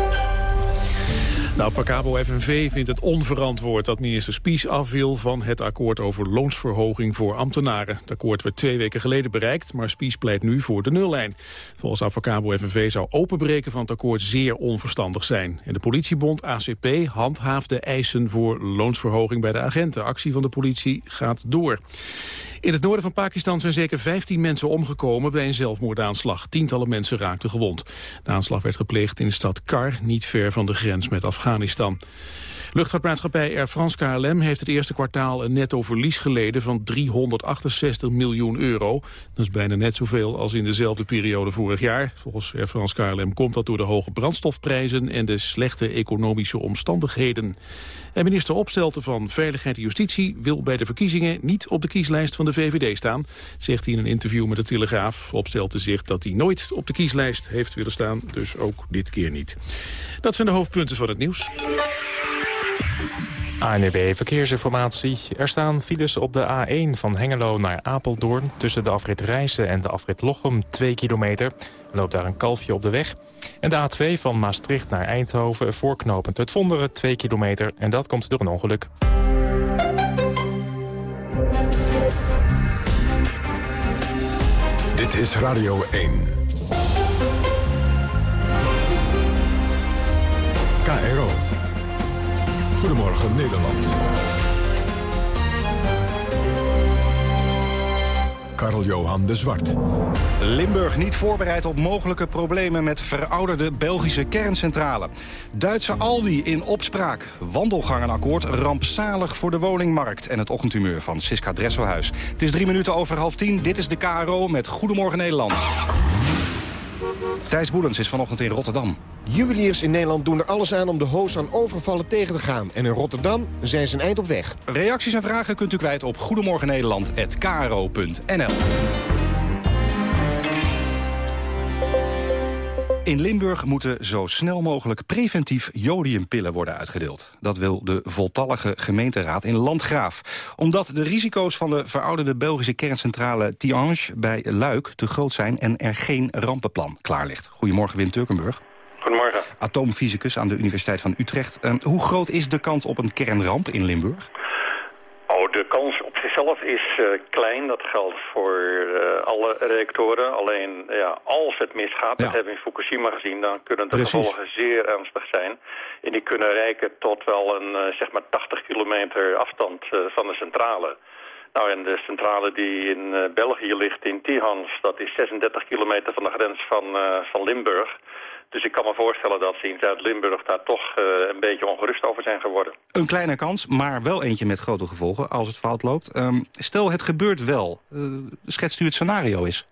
Nou, Avocabo FNV vindt het onverantwoord dat minister Spies af wil van het akkoord over loonsverhoging voor ambtenaren. Het akkoord werd twee weken geleden bereikt, maar Spies pleit nu voor de nullijn. Volgens Avocabo FNV zou openbreken van het akkoord zeer onverstandig zijn. En de politiebond ACP handhaaft de eisen voor loonsverhoging bij de agenten. Actie van de politie gaat door. In het noorden van Pakistan zijn zeker 15 mensen omgekomen bij een zelfmoordaanslag. Tientallen mensen raakten gewond. De aanslag werd gepleegd in de stad Kar, niet ver van de grens met Afghanistan. Luchtvaartmaatschappij Air France KLM heeft het eerste kwartaal een netto verlies geleden van 368 miljoen euro. Dat is bijna net zoveel als in dezelfde periode vorig jaar. Volgens Air France KLM komt dat door de hoge brandstofprijzen en de slechte economische omstandigheden. En minister Opstelten van Veiligheid en Justitie wil bij de verkiezingen niet op de kieslijst van de VVD staan, zegt hij in een interview met de Telegraaf. Opstelten zegt dat hij nooit op de kieslijst heeft willen staan, dus ook dit keer niet. Dat zijn de hoofdpunten van het nieuws. ANEB Verkeersinformatie. Er staan files op de A1 van Hengelo naar Apeldoorn... tussen de afrit Rijssen en de afrit Lochem, 2 kilometer. Er loopt daar een kalfje op de weg. En de A2 van Maastricht naar Eindhoven, voorknopend het Vonderen, 2 kilometer. En dat komt door een ongeluk. Dit is Radio 1. KRO. Goedemorgen Nederland. Karl-Johan de Zwart. Limburg niet voorbereid op mogelijke problemen met verouderde Belgische kerncentrale. Duitse Aldi in opspraak. Wandelgangenakkoord rampzalig voor de woningmarkt. En het ochtendhumeur van Siska Dresselhuis. Het is drie minuten over half tien. Dit is de KRO met Goedemorgen Nederland. Thijs Boelens is vanochtend in Rotterdam. Juweliers in Nederland doen er alles aan om de hoos aan overvallen tegen te gaan. En in Rotterdam zijn ze een eind op weg. Reacties en vragen kunt u kwijt op goedemorgennederland.kro.nl In Limburg moeten zo snel mogelijk preventief jodiumpillen worden uitgedeeld. Dat wil de voltallige gemeenteraad in Landgraaf. Omdat de risico's van de verouderde Belgische kerncentrale Tiange bij Luik te groot zijn en er geen rampenplan klaar ligt. Goedemorgen Wim Turkenburg. Goedemorgen. Atoomfysicus aan de Universiteit van Utrecht. Uh, hoe groot is de kans op een kernramp in Limburg? Oh, de kans op zichzelf is uh, klein. Dat geldt voor uh, alle reactoren. Alleen ja, als het misgaat, ja. dat hebben we in Fukushima gezien... dan kunnen de Precies. gevolgen zeer ernstig zijn. En die kunnen reiken tot wel een uh, zeg maar 80 kilometer afstand van de centrale. Nou, en de centrale die in België ligt, in Tihans... dat is 36 kilometer van de grens van, van Limburg... Dus ik kan me voorstellen dat ze in Zuid-Limburg daar toch uh, een beetje ongerust over zijn geworden. Een kleine kans, maar wel eentje met grote gevolgen als het fout loopt. Um, stel, het gebeurt wel. Uh, schetst u het scenario is?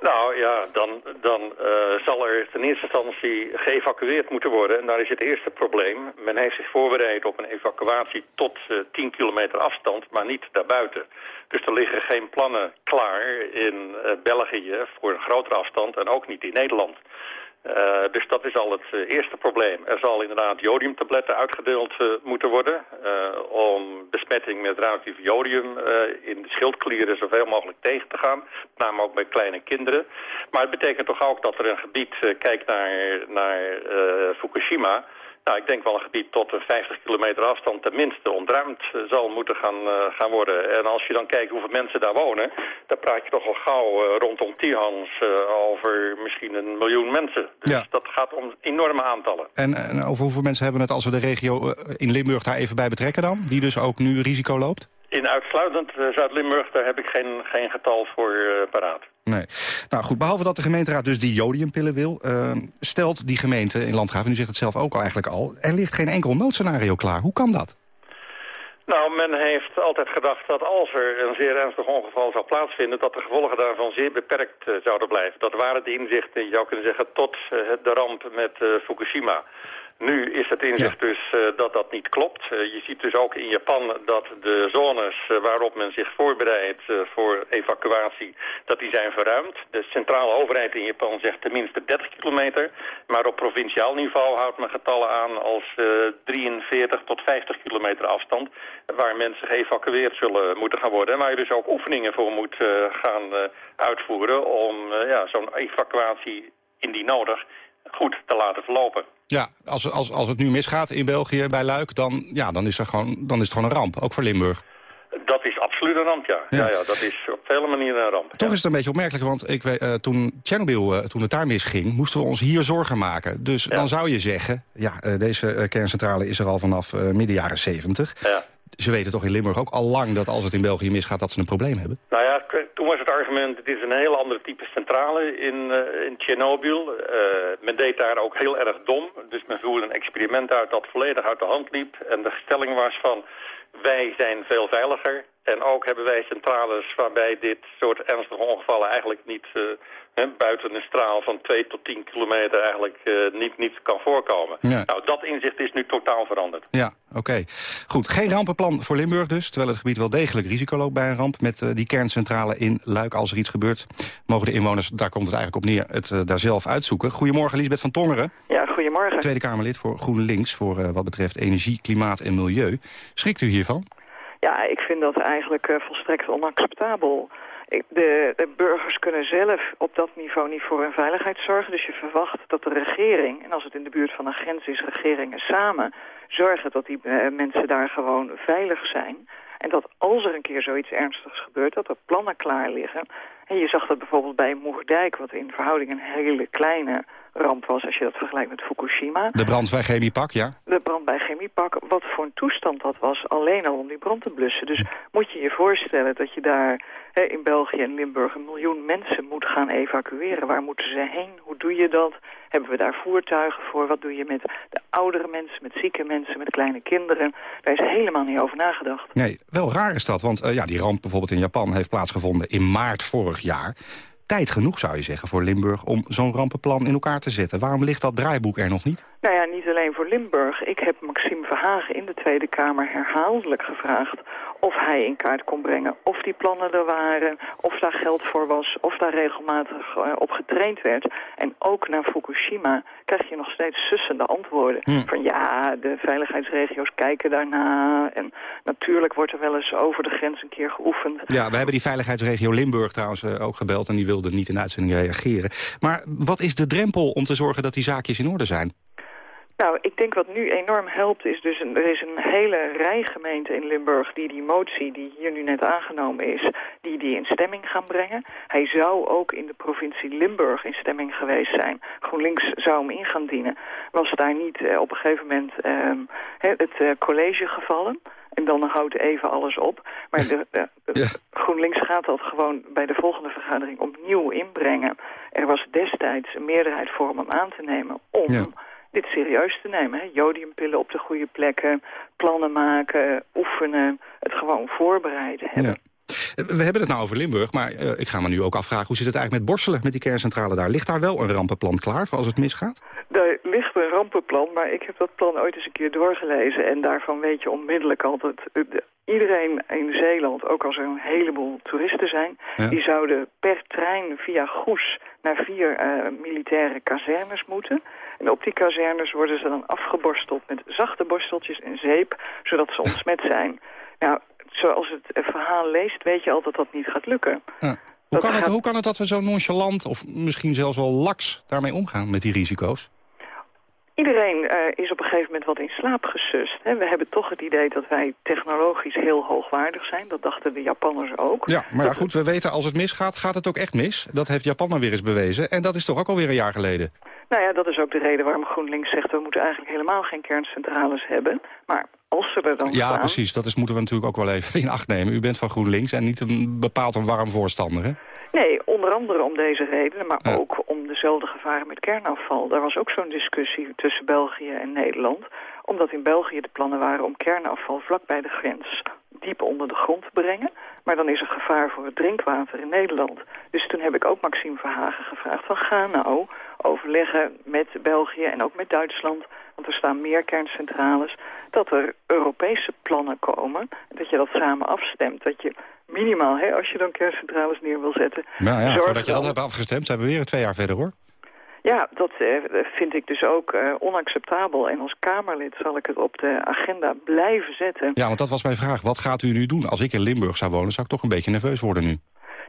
Nou ja, dan, dan uh, zal er ten eerste instantie geëvacueerd moeten worden. En daar is het eerste probleem. Men heeft zich voorbereid op een evacuatie tot uh, 10 kilometer afstand, maar niet daarbuiten. Dus er liggen geen plannen klaar in uh, België voor een grotere afstand en ook niet in Nederland. Uh, dus dat is al het uh, eerste probleem. Er zal inderdaad jodiumtabletten uitgedeeld uh, moeten worden... om besmetting met radioactief jodium in de schildklieren zoveel mogelijk tegen te gaan. Met name ook bij kleine kinderen. Maar het betekent toch ook dat er een gebied kijkt naar, naar Fukushima... Nou, ik denk wel een gebied tot een 50 kilometer afstand tenminste ontruimd eh, zal moeten gaan, uh, gaan worden. En als je dan kijkt hoeveel mensen daar wonen, dan praat je toch al gauw uh, rondom Tihans over misschien een miljoen mensen. Dus ja. dat gaat om enorme aantallen. En, en, over hoeveel mensen hebben we het als we de regio in Limburg daar even bij betrekken dan? Die dus ook nu risico loopt? In uitsluitend Zuid-Limburg, daar heb ik geen, geen getal voor paraat. Nee. Nou goed, behalve dat de gemeenteraad dus die jodiumpillen wil... Uh, stelt die gemeente in Landgraaf, u zegt het zelf ook al eigenlijk al... er ligt geen enkel noodscenario klaar. Hoe kan dat? Nou, men heeft altijd gedacht dat als er een zeer ernstig ongeval zou plaatsvinden... dat de gevolgen daarvan zeer beperkt uh, zouden blijven. Dat waren de inzichten, je zou kunnen zeggen, tot uh, de ramp met uh, Fukushima. Nu is het inzicht ja. dus uh, dat dat niet klopt. Uh, je ziet dus ook in Japan dat de zones uh, waarop men zich voorbereidt voor evacuatie, dat die zijn verruimd. De centrale overheid in Japan zegt tenminste 30 kilometer. Maar op provinciaal niveau houdt men getallen aan als 43 tot 50 kilometer afstand. Waar mensen geëvacueerd zullen moeten gaan worden. En waar je dus ook oefeningen voor moet gaan uitvoeren om ja, zo'n evacuatie indien nodig goed te laten verlopen. Ja, als, als, als het nu misgaat in België bij Luik, dan, ja, dan, is er gewoon, dan is het gewoon een ramp, ook voor Limburg. Dat is absoluut een ramp, ja. ja. ja, ja dat is op vele manieren een ramp. Toch is het een beetje opmerkelijk, want ik weet, uh, toen Chernobyl, uh, toen het daar misging... moesten we ons hier zorgen maken. Dus dan zou je zeggen, ja, uh, deze kerncentrale is er al vanaf midden jaren 70. Ze weten toch in Limburg ook al lang dat als het in België misgaat... dat ze een probleem hebben? Nou ja, toen was het argument... het is een heel andere type centrale in, uh, in Tsjernobyl. Uh, men deed daar ook heel erg dom. Dus men voerde een experiment uit dat volledig uit de hand liep. En de stelling was van... wij zijn veel veiliger. En ook hebben wij centrales waarbij dit soort ernstige ongevallen eigenlijk niet... Uh, He, buiten een straal van 2 tot 10 kilometer eigenlijk uh, niet, niet kan voorkomen. Ja. Nou, dat inzicht is nu totaal veranderd. Ja, oké. Okay. Goed, geen rampenplan voor Limburg dus, terwijl het gebied wel degelijk risico loopt bij een ramp met uh, die kerncentrale in Luik als er iets gebeurt. Mogen de inwoners, daar komt het eigenlijk op neer, het uh, daar zelf uitzoeken. Goedemorgen, Lisbeth van Tongeren. Ja, goedemorgen. Tweede Kamerlid voor GroenLinks voor wat betreft energie, klimaat en milieu. Schrikt u hiervan? Ja, ik vind dat eigenlijk volstrekt onacceptabel. De, de, burgers kunnen zelf op dat niveau niet voor hun veiligheid zorgen. Dus je verwacht dat de regering, en als het in de buurt van een grens is, regeringen samen zorgen dat die uh, mensen daar gewoon veilig zijn. En dat als er een keer zoiets ernstigs gebeurt, dat er plannen klaar liggen. En je zag dat bijvoorbeeld bij Moerdijk, wat in verhouding een hele kleine ramp was... als je dat vergelijkt met Fukushima. De brand bij Chemiepak, ja? De brand bij Chemiepak, wat voor een toestand dat was... alleen al om die brand te blussen. Dus moet je je voorstellen dat je daar hè, in België en Limburg... een miljoen mensen moet gaan evacueren. Waar moeten ze heen? Hoe doe je dat? Hebben we daar voertuigen voor? Wat doe je met de oudere mensen, met zieke mensen, met kleine kinderen? Daar is helemaal niet over nagedacht. Nee, wel raar is dat, want uh, ja, die ramp bijvoorbeeld in Japan... heeft plaatsgevonden in maart vorig jaar tijd genoeg, zou je zeggen, voor Limburg... om zo'n rampenplan in elkaar te zetten. Waarom ligt dat draaiboek er nog niet? Nou ja, niet alleen voor Limburg. Ik heb Maxime Verhagen in de Tweede Kamer herhaaldelijk gevraagd... of hij in kaart kon brengen of die plannen er waren... of daar geld voor was, of daar regelmatig uh, op getraind werd. En ook naar Fukushima krijg je nog steeds sussende antwoorden. Hm. Van ja, de veiligheidsregio's kijken daarna... en natuurlijk wordt er wel eens over de grens een keer geoefend. Ja, we hebben die veiligheidsregio Limburg trouwens uh, ook gebeld... en die wilde niet in de uitzending reageren. Maar wat is de drempel om te zorgen dat die zaakjes in orde zijn? Nou, ik denk wat nu enorm helpt is dus... Een, er is een hele rij gemeenten in Limburg die die motie die hier nu net aangenomen is... die die in stemming gaan brengen. Hij zou ook in de provincie Limburg in stemming geweest zijn. GroenLinks zou hem in gaan dienen. Was daar niet uh, op een gegeven moment uh, het uh, college gevallen... En dan houdt even alles op. Maar de, de, de <laughs> ja. GroenLinks gaat dat gewoon bij de volgende vergadering opnieuw inbrengen. Er was destijds een meerderheid voor om hem aan te nemen om... Ja dit serieus te nemen. Hè? Jodiumpillen op de goede plekken, plannen maken, oefenen, het gewoon voorbereiden hebben. We hebben het nou over Limburg, maar ik ga me nu ook afvragen... hoe zit het eigenlijk met Borselen, met die kerncentrale daar? Ligt daar wel een rampenplan klaar voor als het misgaat? Daar ligt een rampenplan, maar ik heb dat plan ooit eens een keer doorgelezen... en daarvan weet je onmiddellijk altijd... iedereen in Zeeland, ook als er een heleboel toeristen zijn... die zouden per trein via Goes naar vier militaire kazernes moeten... En op die kazernes worden ze dan afgeborsteld met zachte borsteltjes en zeep, zodat ze ontsmet zijn. Nou, zoals het verhaal leest, weet je al dat dat niet gaat lukken. Ja. Hoe, kan het, hoe kan het dat we zo nonchalant, of misschien zelfs wel laks, daarmee omgaan met die risico's? Iedereen uh, is op een gegeven moment wat in slaap gesust. Hè. We hebben toch het idee dat wij technologisch heel hoogwaardig zijn. Dat dachten de Japanners ook. Ja, maar ja, goed, we weten als het misgaat, gaat het ook echt mis. Dat heeft Japan maar weer eens bewezen. En dat is toch ook alweer een jaar geleden. Nou ja, dat is ook de reden waarom GroenLinks zegt... we moeten eigenlijk helemaal geen kerncentrales hebben. Maar als ze er dan Ja, precies. Dat is, moeten we natuurlijk ook wel even in acht nemen. U bent van GroenLinks en niet een bepaald een warm voorstander, hè? Nee, onder andere om deze redenen, maar ook om dezelfde gevaren met kernafval. Daar was ook zo'n discussie tussen België en Nederland. Omdat in België de plannen waren om kernafval vlak bij de grens diep onder de grond te brengen. Maar dan is er gevaar voor het drinkwater in Nederland. Dus toen heb ik ook Maxime Verhagen gevraagd van ga nou overleggen met België en ook met Duitsland. Want er staan meer kerncentrales. Dat er Europese plannen komen. Dat je dat samen afstemt. Dat je minimaal, hè, als je dan kerncentrales neer wil zetten... Nou ja, voordat je dat hebt afgestemd zijn we weer twee jaar verder hoor. Ja, dat uh, vind ik dus ook uh, onacceptabel. En als Kamerlid zal ik het op de agenda blijven zetten. Ja, want dat was mijn vraag. Wat gaat u nu doen? Als ik in Limburg zou wonen, zou ik toch een beetje nerveus worden nu.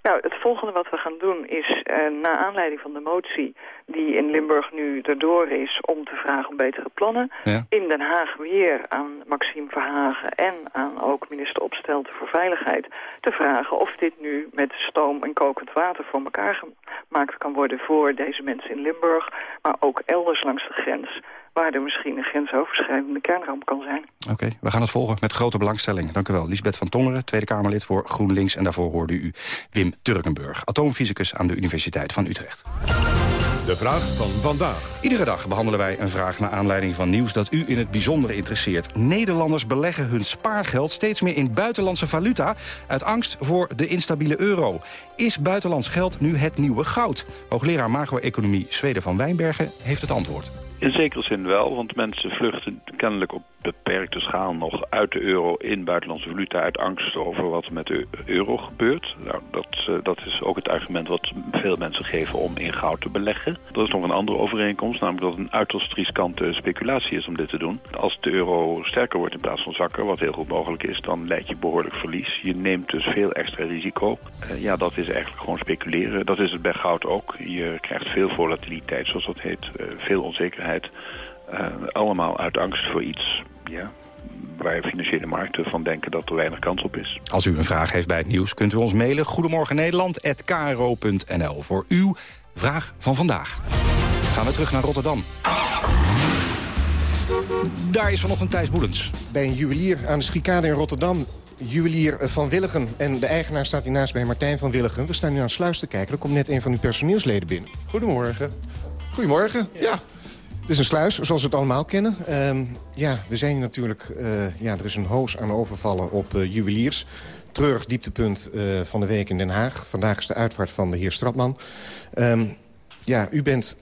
Nou, het volgende wat we gaan doen is, uh, naar aanleiding van de motie die in Limburg nu erdoor is om te vragen om betere plannen, ja. in Den Haag weer aan Maxime Verhagen en aan ook minister Opstelten voor Veiligheid te vragen of dit nu met stoom en kokend water voor elkaar gemaakt kan worden voor deze mensen in Limburg, maar ook elders langs de grens waar er misschien een grensoverschrijdende kernramp kan zijn. Oké, we gaan het volgen met grote belangstelling. Dank u wel. Lisbeth van Tongeren, Tweede Kamerlid voor GroenLinks. En daarvoor hoorde u Wim Turkenburg, atoomfysicus aan de Universiteit van Utrecht. De vraag van vandaag. Iedere dag behandelen wij een vraag naar aanleiding van nieuws dat u in het bijzonder interesseert. Nederlanders beleggen hun spaargeld steeds meer in buitenlandse valuta... uit angst voor de instabiele euro. Is buitenlands geld nu het nieuwe goud? Hoogleraar macro-economie Zweden van Wijnbergen heeft het antwoord. In zekere zin wel, want mensen vluchten kennelijk op beperkte schaal nog uit de euro in buitenlandse valuta uit angst over wat met de euro gebeurt. Nou, dat, dat is ook het argument wat veel mensen geven om in goud te beleggen. Er is nog een andere overeenkomst, namelijk dat het een uiterst riskante speculatie is om dit te doen. Als de euro sterker wordt in plaats van zakken, wat heel goed mogelijk is, dan leid je behoorlijk verlies. Je neemt dus veel extra risico. Uh, ja, dat is eigenlijk gewoon speculeren. Dat is het bij goud ook. Je krijgt veel volatiliteit, zoals dat heet, uh, veel onzekerheid. Uh, allemaal uit angst voor iets ja, waar financiële markten van denken dat er weinig kans op is. Als u een vraag heeft bij het nieuws kunt u ons mailen. Goedemorgen Nederland@kro.nl voor uw vraag van vandaag. Gaan we terug naar Rotterdam. Daar is vanochtend Thijs Boelens. Bij een juwelier aan de Schikade in Rotterdam juwelier van Willigen. En de eigenaar staat hier naast bij Martijn van Willigen. We staan nu aan sluis te kijken. Er komt net een van uw personeelsleden binnen. Goedemorgen. Goedemorgen, ja. Het is een sluis, zoals we het allemaal kennen. Uh, ja, we zijn natuurlijk... Uh, ja, er is een hoos aan overvallen op uh, juweliers. Treurig dieptepunt uh, van de week in Den Haag. Vandaag is de uitvaart van de heer Stratman. Um, ja, u bent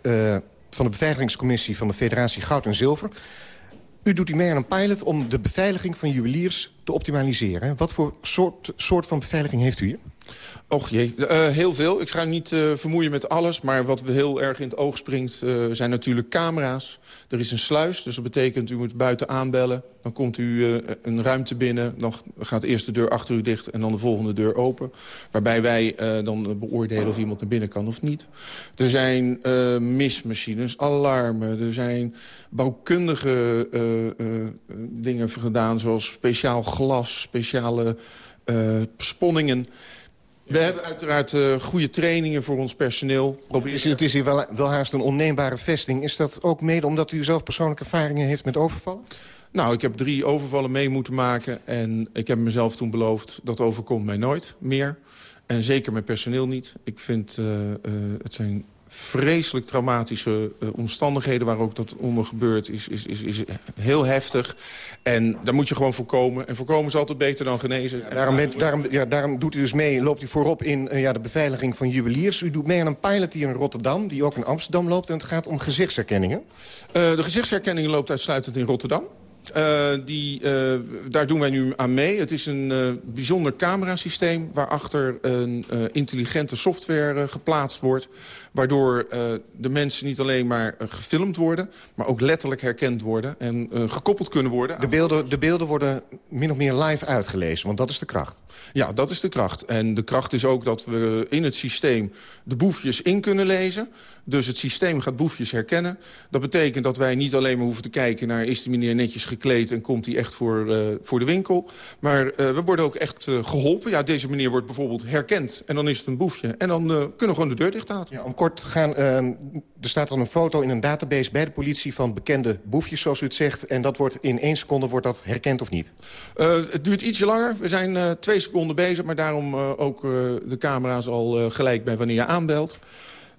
van de beveiligingscommissie van de Federatie Goud en Zilver. U doet hier mee aan een pilot om de beveiliging van juweliers te optimaliseren. Wat voor soort, soort van beveiliging heeft u hier? Och jee, uh, heel veel. Ik ga niet uh, vermoeien met alles. Maar wat heel erg in het oog springt uh, zijn natuurlijk camera's. Er is een sluis, dus dat betekent u moet buiten aanbellen. Dan komt u een ruimte binnen. Dan gaat eerst de deur achter u dicht en dan de volgende deur open. Waarbij wij dan beoordelen of iemand naar binnen kan of niet. Er zijn mismachines, alarmen. Er zijn bouwkundige dingen gedaan zoals speciaal glas, speciale sponningen... We hebben uiteraard uh, goede trainingen voor ons personeel. Het is, het is hier wel, wel haast een onneembare vesting. Is dat ook mede omdat u zelf persoonlijke ervaringen heeft met overvallen? Nou, ik heb drie overvallen mee moeten maken. En ik heb mezelf toen beloofd, dat overkomt mij nooit meer. En zeker mijn personeel niet. Ik vind, uh, uh, het zijn vreselijk traumatische uh, omstandigheden waar ook dat onder gebeurt, is, is, is, is heel heftig. En daar moet je gewoon voorkomen. En voorkomen is altijd beter dan genezen. Ja, daarom, bent, daarom, ja, daarom doet u dus mee, loopt u voorop in uh, ja, de beveiliging van juweliers. U doet mee aan een pilot hier in Rotterdam, die ook in Amsterdam loopt. En het gaat om gezichtsherkenningen. Uh, de gezichtsherkenning loopt uitsluitend in Rotterdam. Uh, die, uh, daar doen wij nu aan mee. Het is een uh, bijzonder camerasysteem waarachter een intelligente software geplaatst wordt. Waardoor de mensen niet alleen maar gefilmd worden, maar ook letterlijk herkend worden en gekoppeld kunnen worden. De beelden, de beelden worden min of meer live uitgelezen, want dat is de kracht. Ja, dat is de kracht. En de kracht is ook dat we in het systeem de boefjes in kunnen lezen. Dus het systeem gaat boefjes herkennen. Dat betekent dat wij niet alleen maar hoeven te kijken naar... is die meneer netjes gekleed en komt hij echt voor, uh, voor de winkel. Maar uh, we worden ook echt uh, geholpen. Ja, deze meneer wordt bijvoorbeeld herkend en dan is het een boefje. En dan kunnen we gewoon de deur dicht laten. Ja, om kort te gaan, ehm, er staat dan een foto in een database bij de politie... van bekende boefjes, zoals u het zegt. En dat wordt in één seconde wordt dat herkend of niet? het duurt ietsje langer. We zijn twee seconden bezig, maar daarom ook de camera's al gelijk bij wanneer je aanbelt.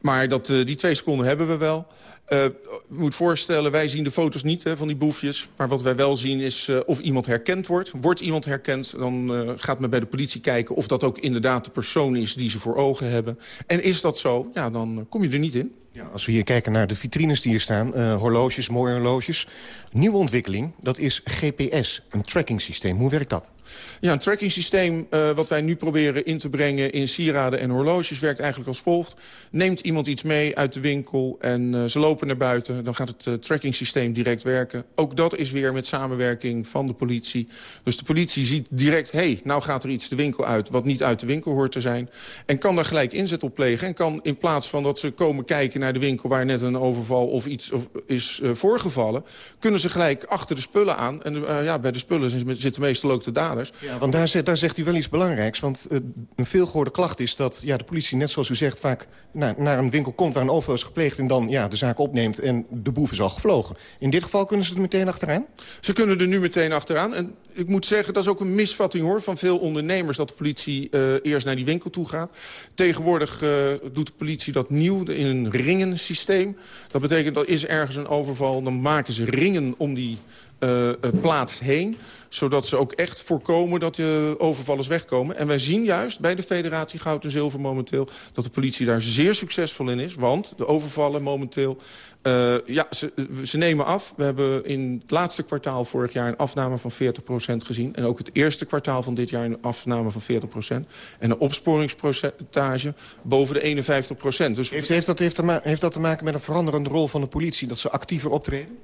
Maar dat, die twee seconden hebben we wel. Uh, moet voorstellen, wij zien de foto's niet hè, van die boefjes. Maar wat wij wel zien is of iemand herkend wordt. Wordt iemand herkend, dan gaat men bij de politie kijken... of dat ook inderdaad de persoon is die ze voor ogen hebben. En is dat zo, ja, dan kom je er niet in. Ja, als we hier kijken naar de vitrines die hier staan, horloges, mooie horloges. Nieuwe ontwikkeling, dat is GPS, een tracking systeem. Hoe werkt dat? Ja, een tracking systeem uh, wat wij nu proberen in te brengen in sieraden en horloges werkt eigenlijk als volgt. Neemt iemand iets mee uit de winkel en uh, ze lopen naar buiten, dan gaat het tracking systeem direct werken. Ook dat is weer met samenwerking van de politie. Dus de politie ziet direct, hé, hey, nou gaat er iets de winkel uit wat niet uit de winkel hoort te zijn. En kan daar gelijk inzet op plegen en kan in plaats van dat ze komen kijken naar de winkel waar net een overval of iets of, is voorgevallen, kunnen ze gelijk achter de spullen aan. En ja, bij de spullen zitten meestal ook de daden. Ja, want daar, daar, zegt u wel iets belangrijks. Want uh, een veelgehoorde klacht is dat ja, de politie, net zoals u zegt... vaak naar, naar een winkel komt waar een overval is gepleegd... en dan ja, de zaak opneemt en de boef is al gevlogen. In dit geval kunnen ze er meteen achteraan? Ze kunnen er nu meteen achteraan. En ik moet zeggen, dat is ook een misvatting hoor, van veel ondernemers... dat de politie uh, eerst naar die winkel toe gaat. Tegenwoordig uh, doet de politie dat nieuw in een ringensysteem. Dat betekent dat is ergens een overval, dan maken ze ringen om die uh, plaats heen zodat ze ook echt voorkomen dat de overvallers wegkomen. En wij zien juist bij de Federatie Goud en Zilver momenteel... dat de politie daar zeer succesvol in is. Want de overvallen momenteel... Uh, ja, ze, ze, nemen af. We hebben in het laatste kwartaal vorig jaar een afname van 40% gezien. En ook het eerste kwartaal van dit jaar een afname van 40%. En een opsporingspercentage boven de 51%. Dus heeft, heeft, dat, heeft, dat te maken met een veranderende rol van de politie? Dat ze actiever optreden?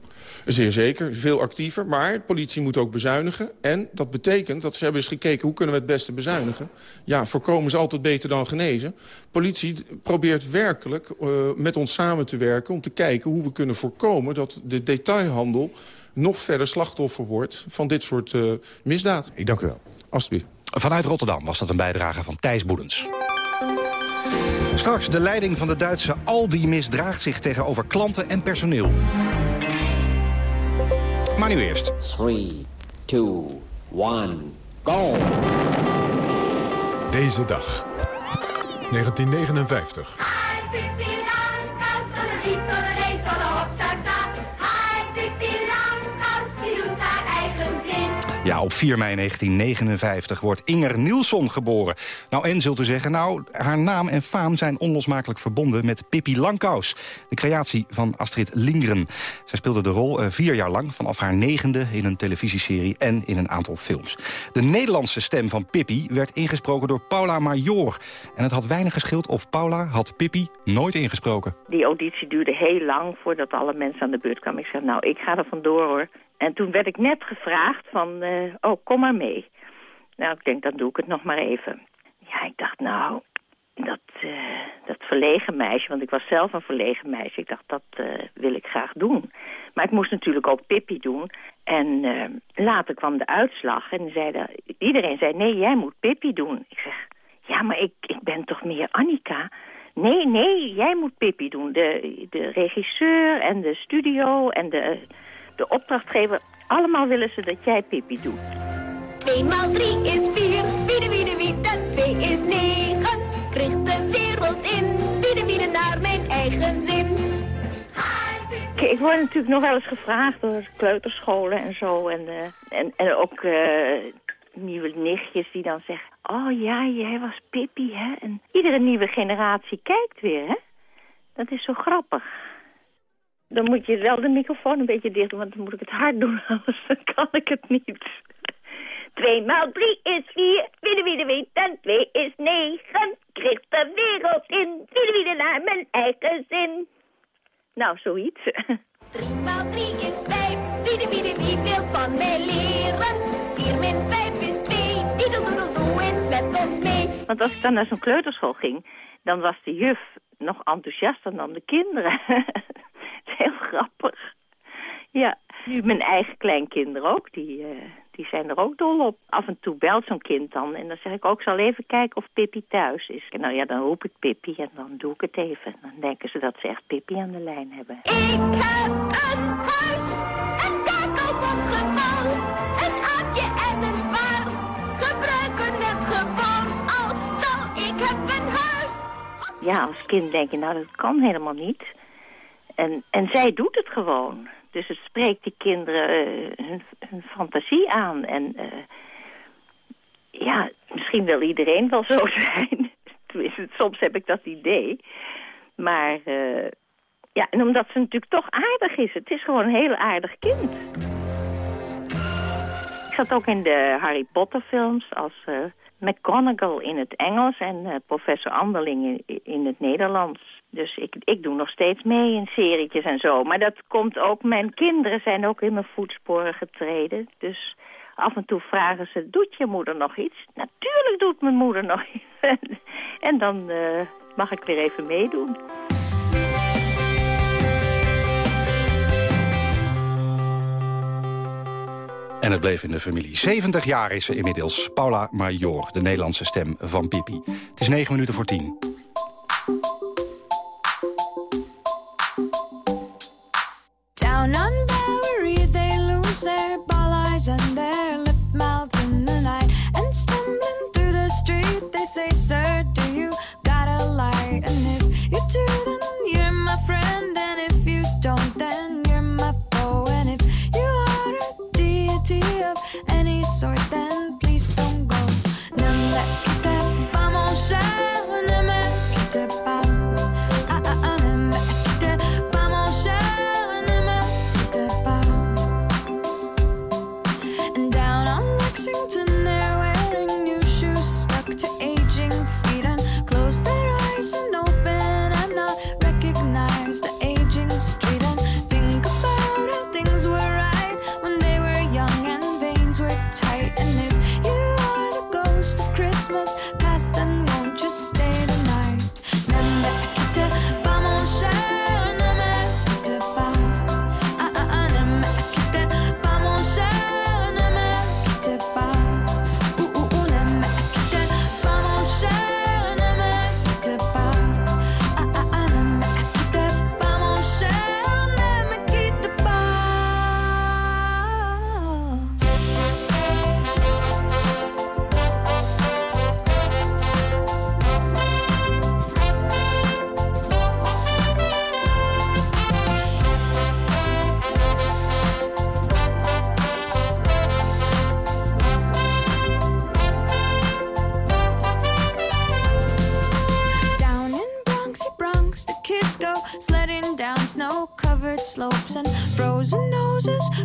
Zeer zeker, veel actiever. Maar de politie moet ook bezuinigen. En dat betekent dat ze hebben eens gekeken... hoe kunnen we het beste bezuinigen? Ja, voorkomen is altijd beter dan genezen. Politie probeert werkelijk uh, met ons samen te werken... om te kijken hoe we kunnen voorkomen dat de detailhandel... nog verder slachtoffer wordt van dit soort uh, misdaad. Ik dank u wel. Alsjeblieft. Vanuit Rotterdam was dat een bijdrage van Thijs Boedens. Straks, de leiding van de Duitse Aldi misdraagt zich tegenover klanten en personeel. Maar nu eerst. 3, 2, 1, go! Deze dag. 1959. Ja, op 4 mei 1959 wordt Inger Nielsen geboren. Nou, en zult u zeggen, nou, haar naam en faam zijn onlosmakelijk verbonden met Pippi Langkous. De creatie van Astrid Lindgren. Zij speelde de rol uh, vier jaar lang, vanaf haar negende in een televisieserie en in een aantal films. De Nederlandse stem van Pippi werd ingesproken door Paula Major. En het had weinig geschild of Paula had Pippi nooit ingesproken. Die auditie duurde heel lang voordat alle mensen aan de beurt kwamen. Ik zei, nou, ik ga er vandoor hoor. En toen werd ik net gevraagd van, uh, oh, kom maar mee. Nou, ik denk, dan doe ik het nog maar even. Ja, ik dacht, nou, dat, uh, dat verlegen meisje, want ik was zelf een verlegen meisje. Ik dacht, dat uh, wil ik graag doen. Maar ik moest natuurlijk ook Pippi doen. En later kwam de uitslag en zeiden, iedereen zei, nee, jij moet Pippi doen. Ik zeg, ja, maar ik, ik ben toch meer Annika? Nee, nee, jij moet Pippi doen. De, de regisseur en de studio en de de opdrachtgever, allemaal willen ze dat jij Pippi doet. 2 maal 3 is 4, bieden, bieden, bieden, 2 is 9. Kriegt de wereld in, bieden, bieden naar mijn eigen. Kijk, Ik word natuurlijk nog wel eens gevraagd door kleuterscholen en zo. En, eh, en, en ook eh, nieuwe nichtjes die dan zeggen... Oh ja, jij was Pippi, hè? En iedere nieuwe generatie kijkt weer, hè? Dat is zo grappig. Dan moet je wel de microfoon een beetje dicht doen, want dan moet ik het hard doen, <laughs> anders kan ik het niet. Twee maal drie is vier, wie de wie de weet, en twee is negen. Kreeg de wereld in, wie de wie de naar mijn eigen zin. Nou, zoiets. <laughs> Drie maal drie is vijf, wie de wie wil van mij leren. Vier min vijf is twee, diedeldoedel doe eens met ons mee. Want als ik dan naar zo'n kleuterschool ging, dan was de juf nog enthousiaster dan de kinderen. <laughs> Het is <laughs> heel grappig. Ja, nu mijn eigen kleinkinderen ook, die, eh, die zijn er ook dol op. Af en toe belt zo'n kind dan en dan zeg ik ook, zal even kijken of Pippi thuis is. En nou ja, dan roep ik Pippi en dan doe ik het even. Dan denken ze dat ze echt Pippi aan de lijn hebben. Ik heb een huis, een kakelpotgebouw, een aapje en een paard. Gebruiken het gewoon als stal. Ik heb een huis. Ja, als kind denk je, nou dat kan helemaal niet. En, en zij doet het gewoon. Dus het spreekt die kinderen eh, hun, hun fantasie aan. En eh, ja, misschien wil iedereen wel zo <laughs> zijn. Tenminste, soms heb ik dat idee. Maar eh, ja, en omdat ze natuurlijk toch aardig is. Het is gewoon een heel aardig kind. Ik zat ook in de Harry Potter films als McGonagall in het Engels en eh, professor Anderling in, in het Nederlands. Dus ik, ik doe nog steeds mee in serietjes en zo. Maar dat komt ook, mijn kinderen zijn ook in mijn voetsporen getreden. Dus af en toe vragen ze, doet je moeder nog iets? Natuurlijk doet mijn moeder nog <laughs> iets. en dan eh, mag ik weer even meedoen. En het bleef in de familie. 70 jaar is ze inmiddels. Paula Major, de Nederlandse stem van Pipi. Het is 9 minuten voor 10. Down on Bowery, they say,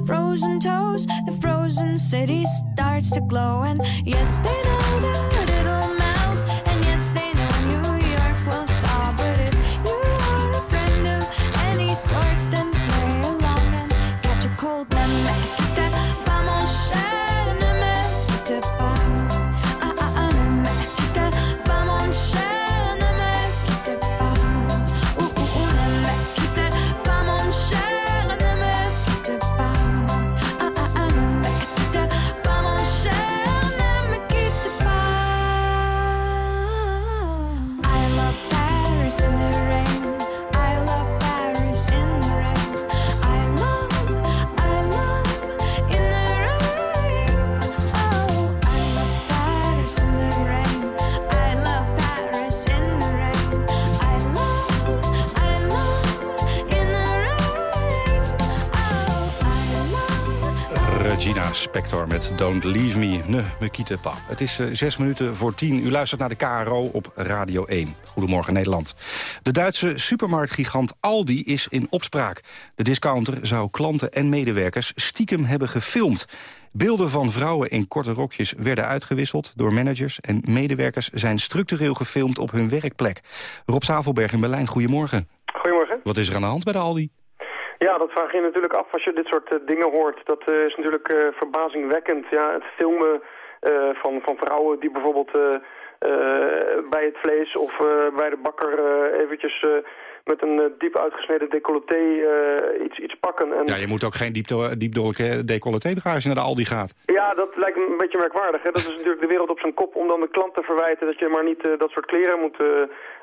frozen toes. The frozen city starts to glow, and yes, ne me quitte pas. Het is eh, zes minuten voor tien. U luistert naar de KRO op Radio 1. Goedemorgen Nederland. De Duitse supermarktgigant Aldi is in opspraak. De discounter zou klanten en medewerkers stiekem hebben gefilmd. Beelden van vrouwen in korte rokjes werden uitgewisseld door managers... en medewerkers zijn structureel gefilmd op hun werkplek. Rob Zavelberg in Berlijn, goedemorgen. Goedemorgen. Wat is er aan de hand bij de Aldi? Ja, dat vraag je natuurlijk af als je dit soort eh, dingen hoort. Dat eh, is natuurlijk eh, verbazingwekkend. Ja, het filmen van, van vrouwen die bijvoorbeeld bij het vlees of bij de bakker eventjes met een eh, diep uitgesneden decolleté eh, iets, iets pakken. En Ja, je moet ook geen diepte- diepdolle decolleté dragen als je naar de Aldi gaat. Ja, dat lijkt me een beetje merkwaardig. Hè? Dat is natuurlijk de wereld op zijn kop om dan de klant te verwijten dat je maar niet eh, dat soort kleren moet eh,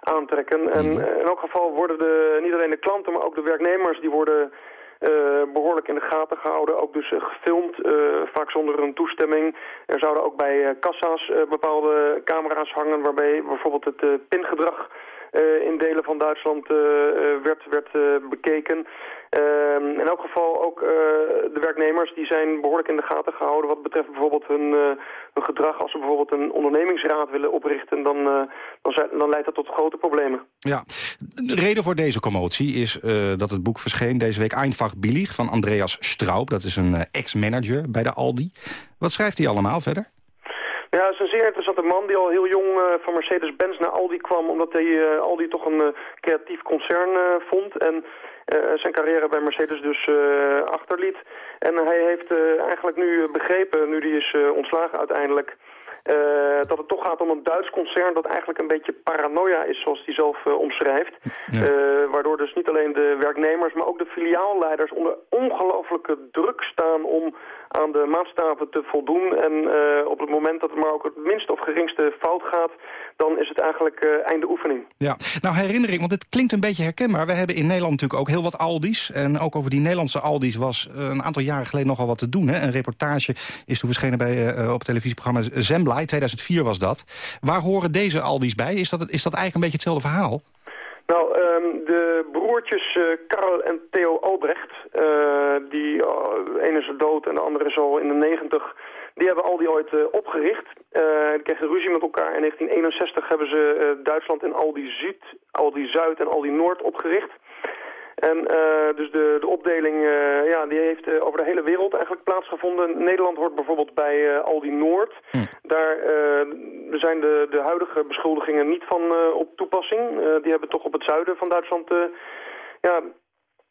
aantrekken. En eh, in elk geval worden de, niet alleen de klanten, maar ook de werknemers die worden eh, behoorlijk in de gaten gehouden. Ook dus eh, gefilmd, eh, vaak zonder een toestemming. Er zouden ook bij eh, kassa's eh, bepaalde camera's hangen waarbij bijvoorbeeld het eh, pingedrag eh, in delen van Duitsland eh, eh, werd, werd bekeken. Ehm, in elk geval ook de werknemers die zijn behoorlijk in de gaten gehouden wat betreft bijvoorbeeld hun, hun gedrag. Als ze bijvoorbeeld een ondernemingsraad willen oprichten, dan, dan, zijn- dan leidt dat tot grote problemen. Ja, de reden voor deze commotie is dat het boek verscheen deze week Einfach Billig van Andreas Straub. Dat is een ex-manager bij de Aldi. Wat schrijft hij allemaal verder? Ja, het is een zeer interessante man die al heel jong eh, van Mercedes-Benz naar Aldi kwam... omdat hij eh, Aldi toch een eh, creatief concern vond en zijn carrière bij Mercedes dus achterliet. En hij heeft eigenlijk nu begrepen, nu hij is ontslagen uiteindelijk... dat het toch gaat om een Duits concern dat eigenlijk een beetje paranoia is, zoals hij zelf omschrijft. Waardoor dus niet alleen de werknemers, maar ook de filiaalleiders onder ongelooflijke druk staan om aan de maatstaven te voldoen. En eh, op het moment dat er maar ook het minste of geringste fout gaat, dan is het eigenlijk eh, einde oefening. Ja, nou herinnering, want het klinkt een beetje herkenbaar. We hebben in Nederland natuurlijk ook heel wat Aldi's. En ook over die Nederlandse Aldi's was eh, een aantal jaren geleden nogal wat te doen. Hè? Een reportage is toen verschenen bij, op het televisieprogramma Zembla. 2004 was dat. Waar horen deze Aldi's bij? Is dat, is dat eigenlijk een beetje hetzelfde verhaal? Nou, ehm, de broertjes eh, Karl en Theo Albrecht, eh, die uh, een is dood en de andere is al in de negentig, die hebben Aldi ooit eh, opgericht. Eh, die kregen ruzie met elkaar. In 1961 hebben ze eh, Duitsland in Aldi Zuid, Aldi Zuid en Aldi Noord opgericht. En eh, dus de, de opdeling eh, ja, die heeft eh, over de hele wereld eigenlijk plaatsgevonden. Nederland hoort bijvoorbeeld bij eh, Aldi Noord. Daar eh, zijn de, de huidige beschuldigingen niet van eh, op toepassing. Eh, die hebben toch op het zuiden van Duitsland ja,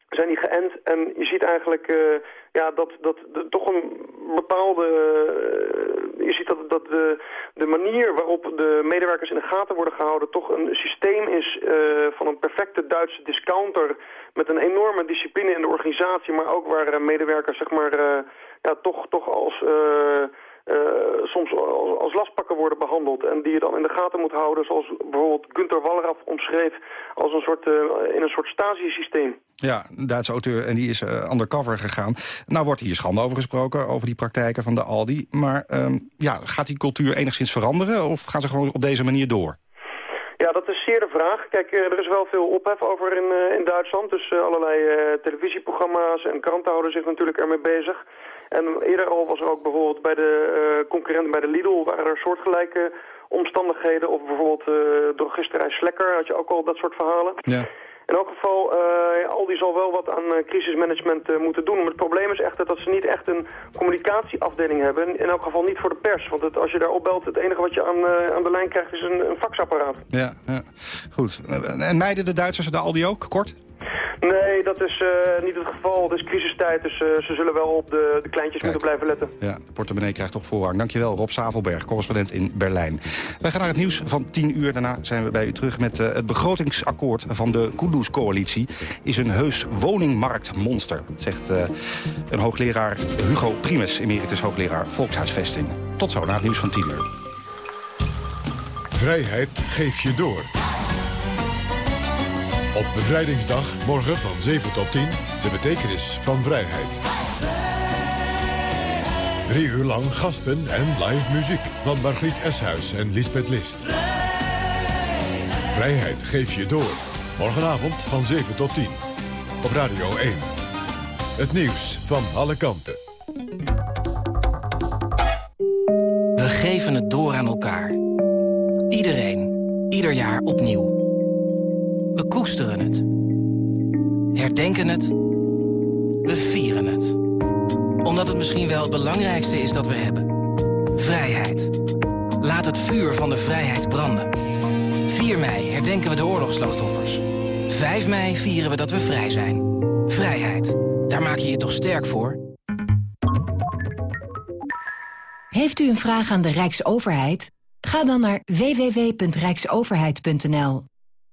zijn die geënt. En je ziet eigenlijk eh, ja, dat, dat toch een bepaalde... eh, je ziet dat, dat de, de manier waarop de medewerkers in de gaten worden gehouden... toch een systeem is eh, van een perfecte Duitse discounter... met een enorme discipline in de organisatie... maar ook waar medewerkers zeg maar, ja, toch, toch als... eh, soms als, als lastpakken worden behandeld en die je dan in de gaten moet houden, zoals bijvoorbeeld Günter Wallraff omschreef, als een soort, eh, in een soort Stasi-systeem. Ja, een Duitse auteur en die is eh, undercover gegaan. Nou wordt hier schande over gesproken, over die praktijken van de Aldi. Maar ehm, ja, gaat die cultuur enigszins veranderen of gaan ze gewoon op deze manier door? Ja, dat is zeer de vraag. Kijk, eh, er is wel veel ophef over in, eh, in Duitsland. Dus eh, allerlei televisieprogramma's en kranten houden zich natuurlijk ermee bezig. En eerder al was er ook bijvoorbeeld bij de concurrenten bij de Lidl... waren er soortgelijke omstandigheden. Of bijvoorbeeld eh drogisterij Slekker had je ook al dat soort verhalen. Ja. In elk geval, eh Aldi zal wel wat aan eh, crisismanagement eh, moeten doen. Maar het probleem is echt dat ze niet echt een communicatieafdeling hebben. In elk geval niet voor de pers. Want als je daar opbelt, het enige wat je aan, aan de lijn krijgt is een, een faxapparaat. Ja, ja. goed. En mijden de Duitsers de Aldi ook, kort? Nee, dat is eh, niet het geval. Het is crisistijd, dus eh, ze zullen wel op de, de kleintjes moeten blijven letten. Ja, de portemonnee krijgt toch voorrang. Dankjewel, Rob Zavelberg, correspondent in Berlijn. Wij gaan naar het nieuws van 10 uur. Daarna zijn we bij u terug met eh, het begrotingsakkoord van de Kunduz-coalitie. Is een heus woningmarktmonster, zegt eh, een hoogleraar Hugo Primus, emeritus hoogleraar Volkshuisvesting. Tot zo, na het nieuws van 10 uur. Vrijheid geef je door. Op bevrijdingsdag, morgen van 7 tot 10, de betekenis van vrijheid. Drie uur lang gasten en live muziek van Margriet Eshuis en Lisbeth List. Vrijheid geef je door. Morgenavond van 7 tot 10. Op Radio 1. Het nieuws van alle kanten. geven het door aan elkaar. Iedereen, ieder jaar opnieuw. We koesteren het. Herdenken het. We vieren het. Omdat het misschien wel het belangrijkste is dat we hebben. Vrijheid. Laat het vuur van de vrijheid branden. 4 mei herdenken we de oorlogsslachtoffers. 5 mei vieren we dat we vrij zijn. Vrijheid. Daar maak je je toch sterk voor? Heeft u een vraag aan de Rijksoverheid? Ga dan naar www.rijksoverheid.nl.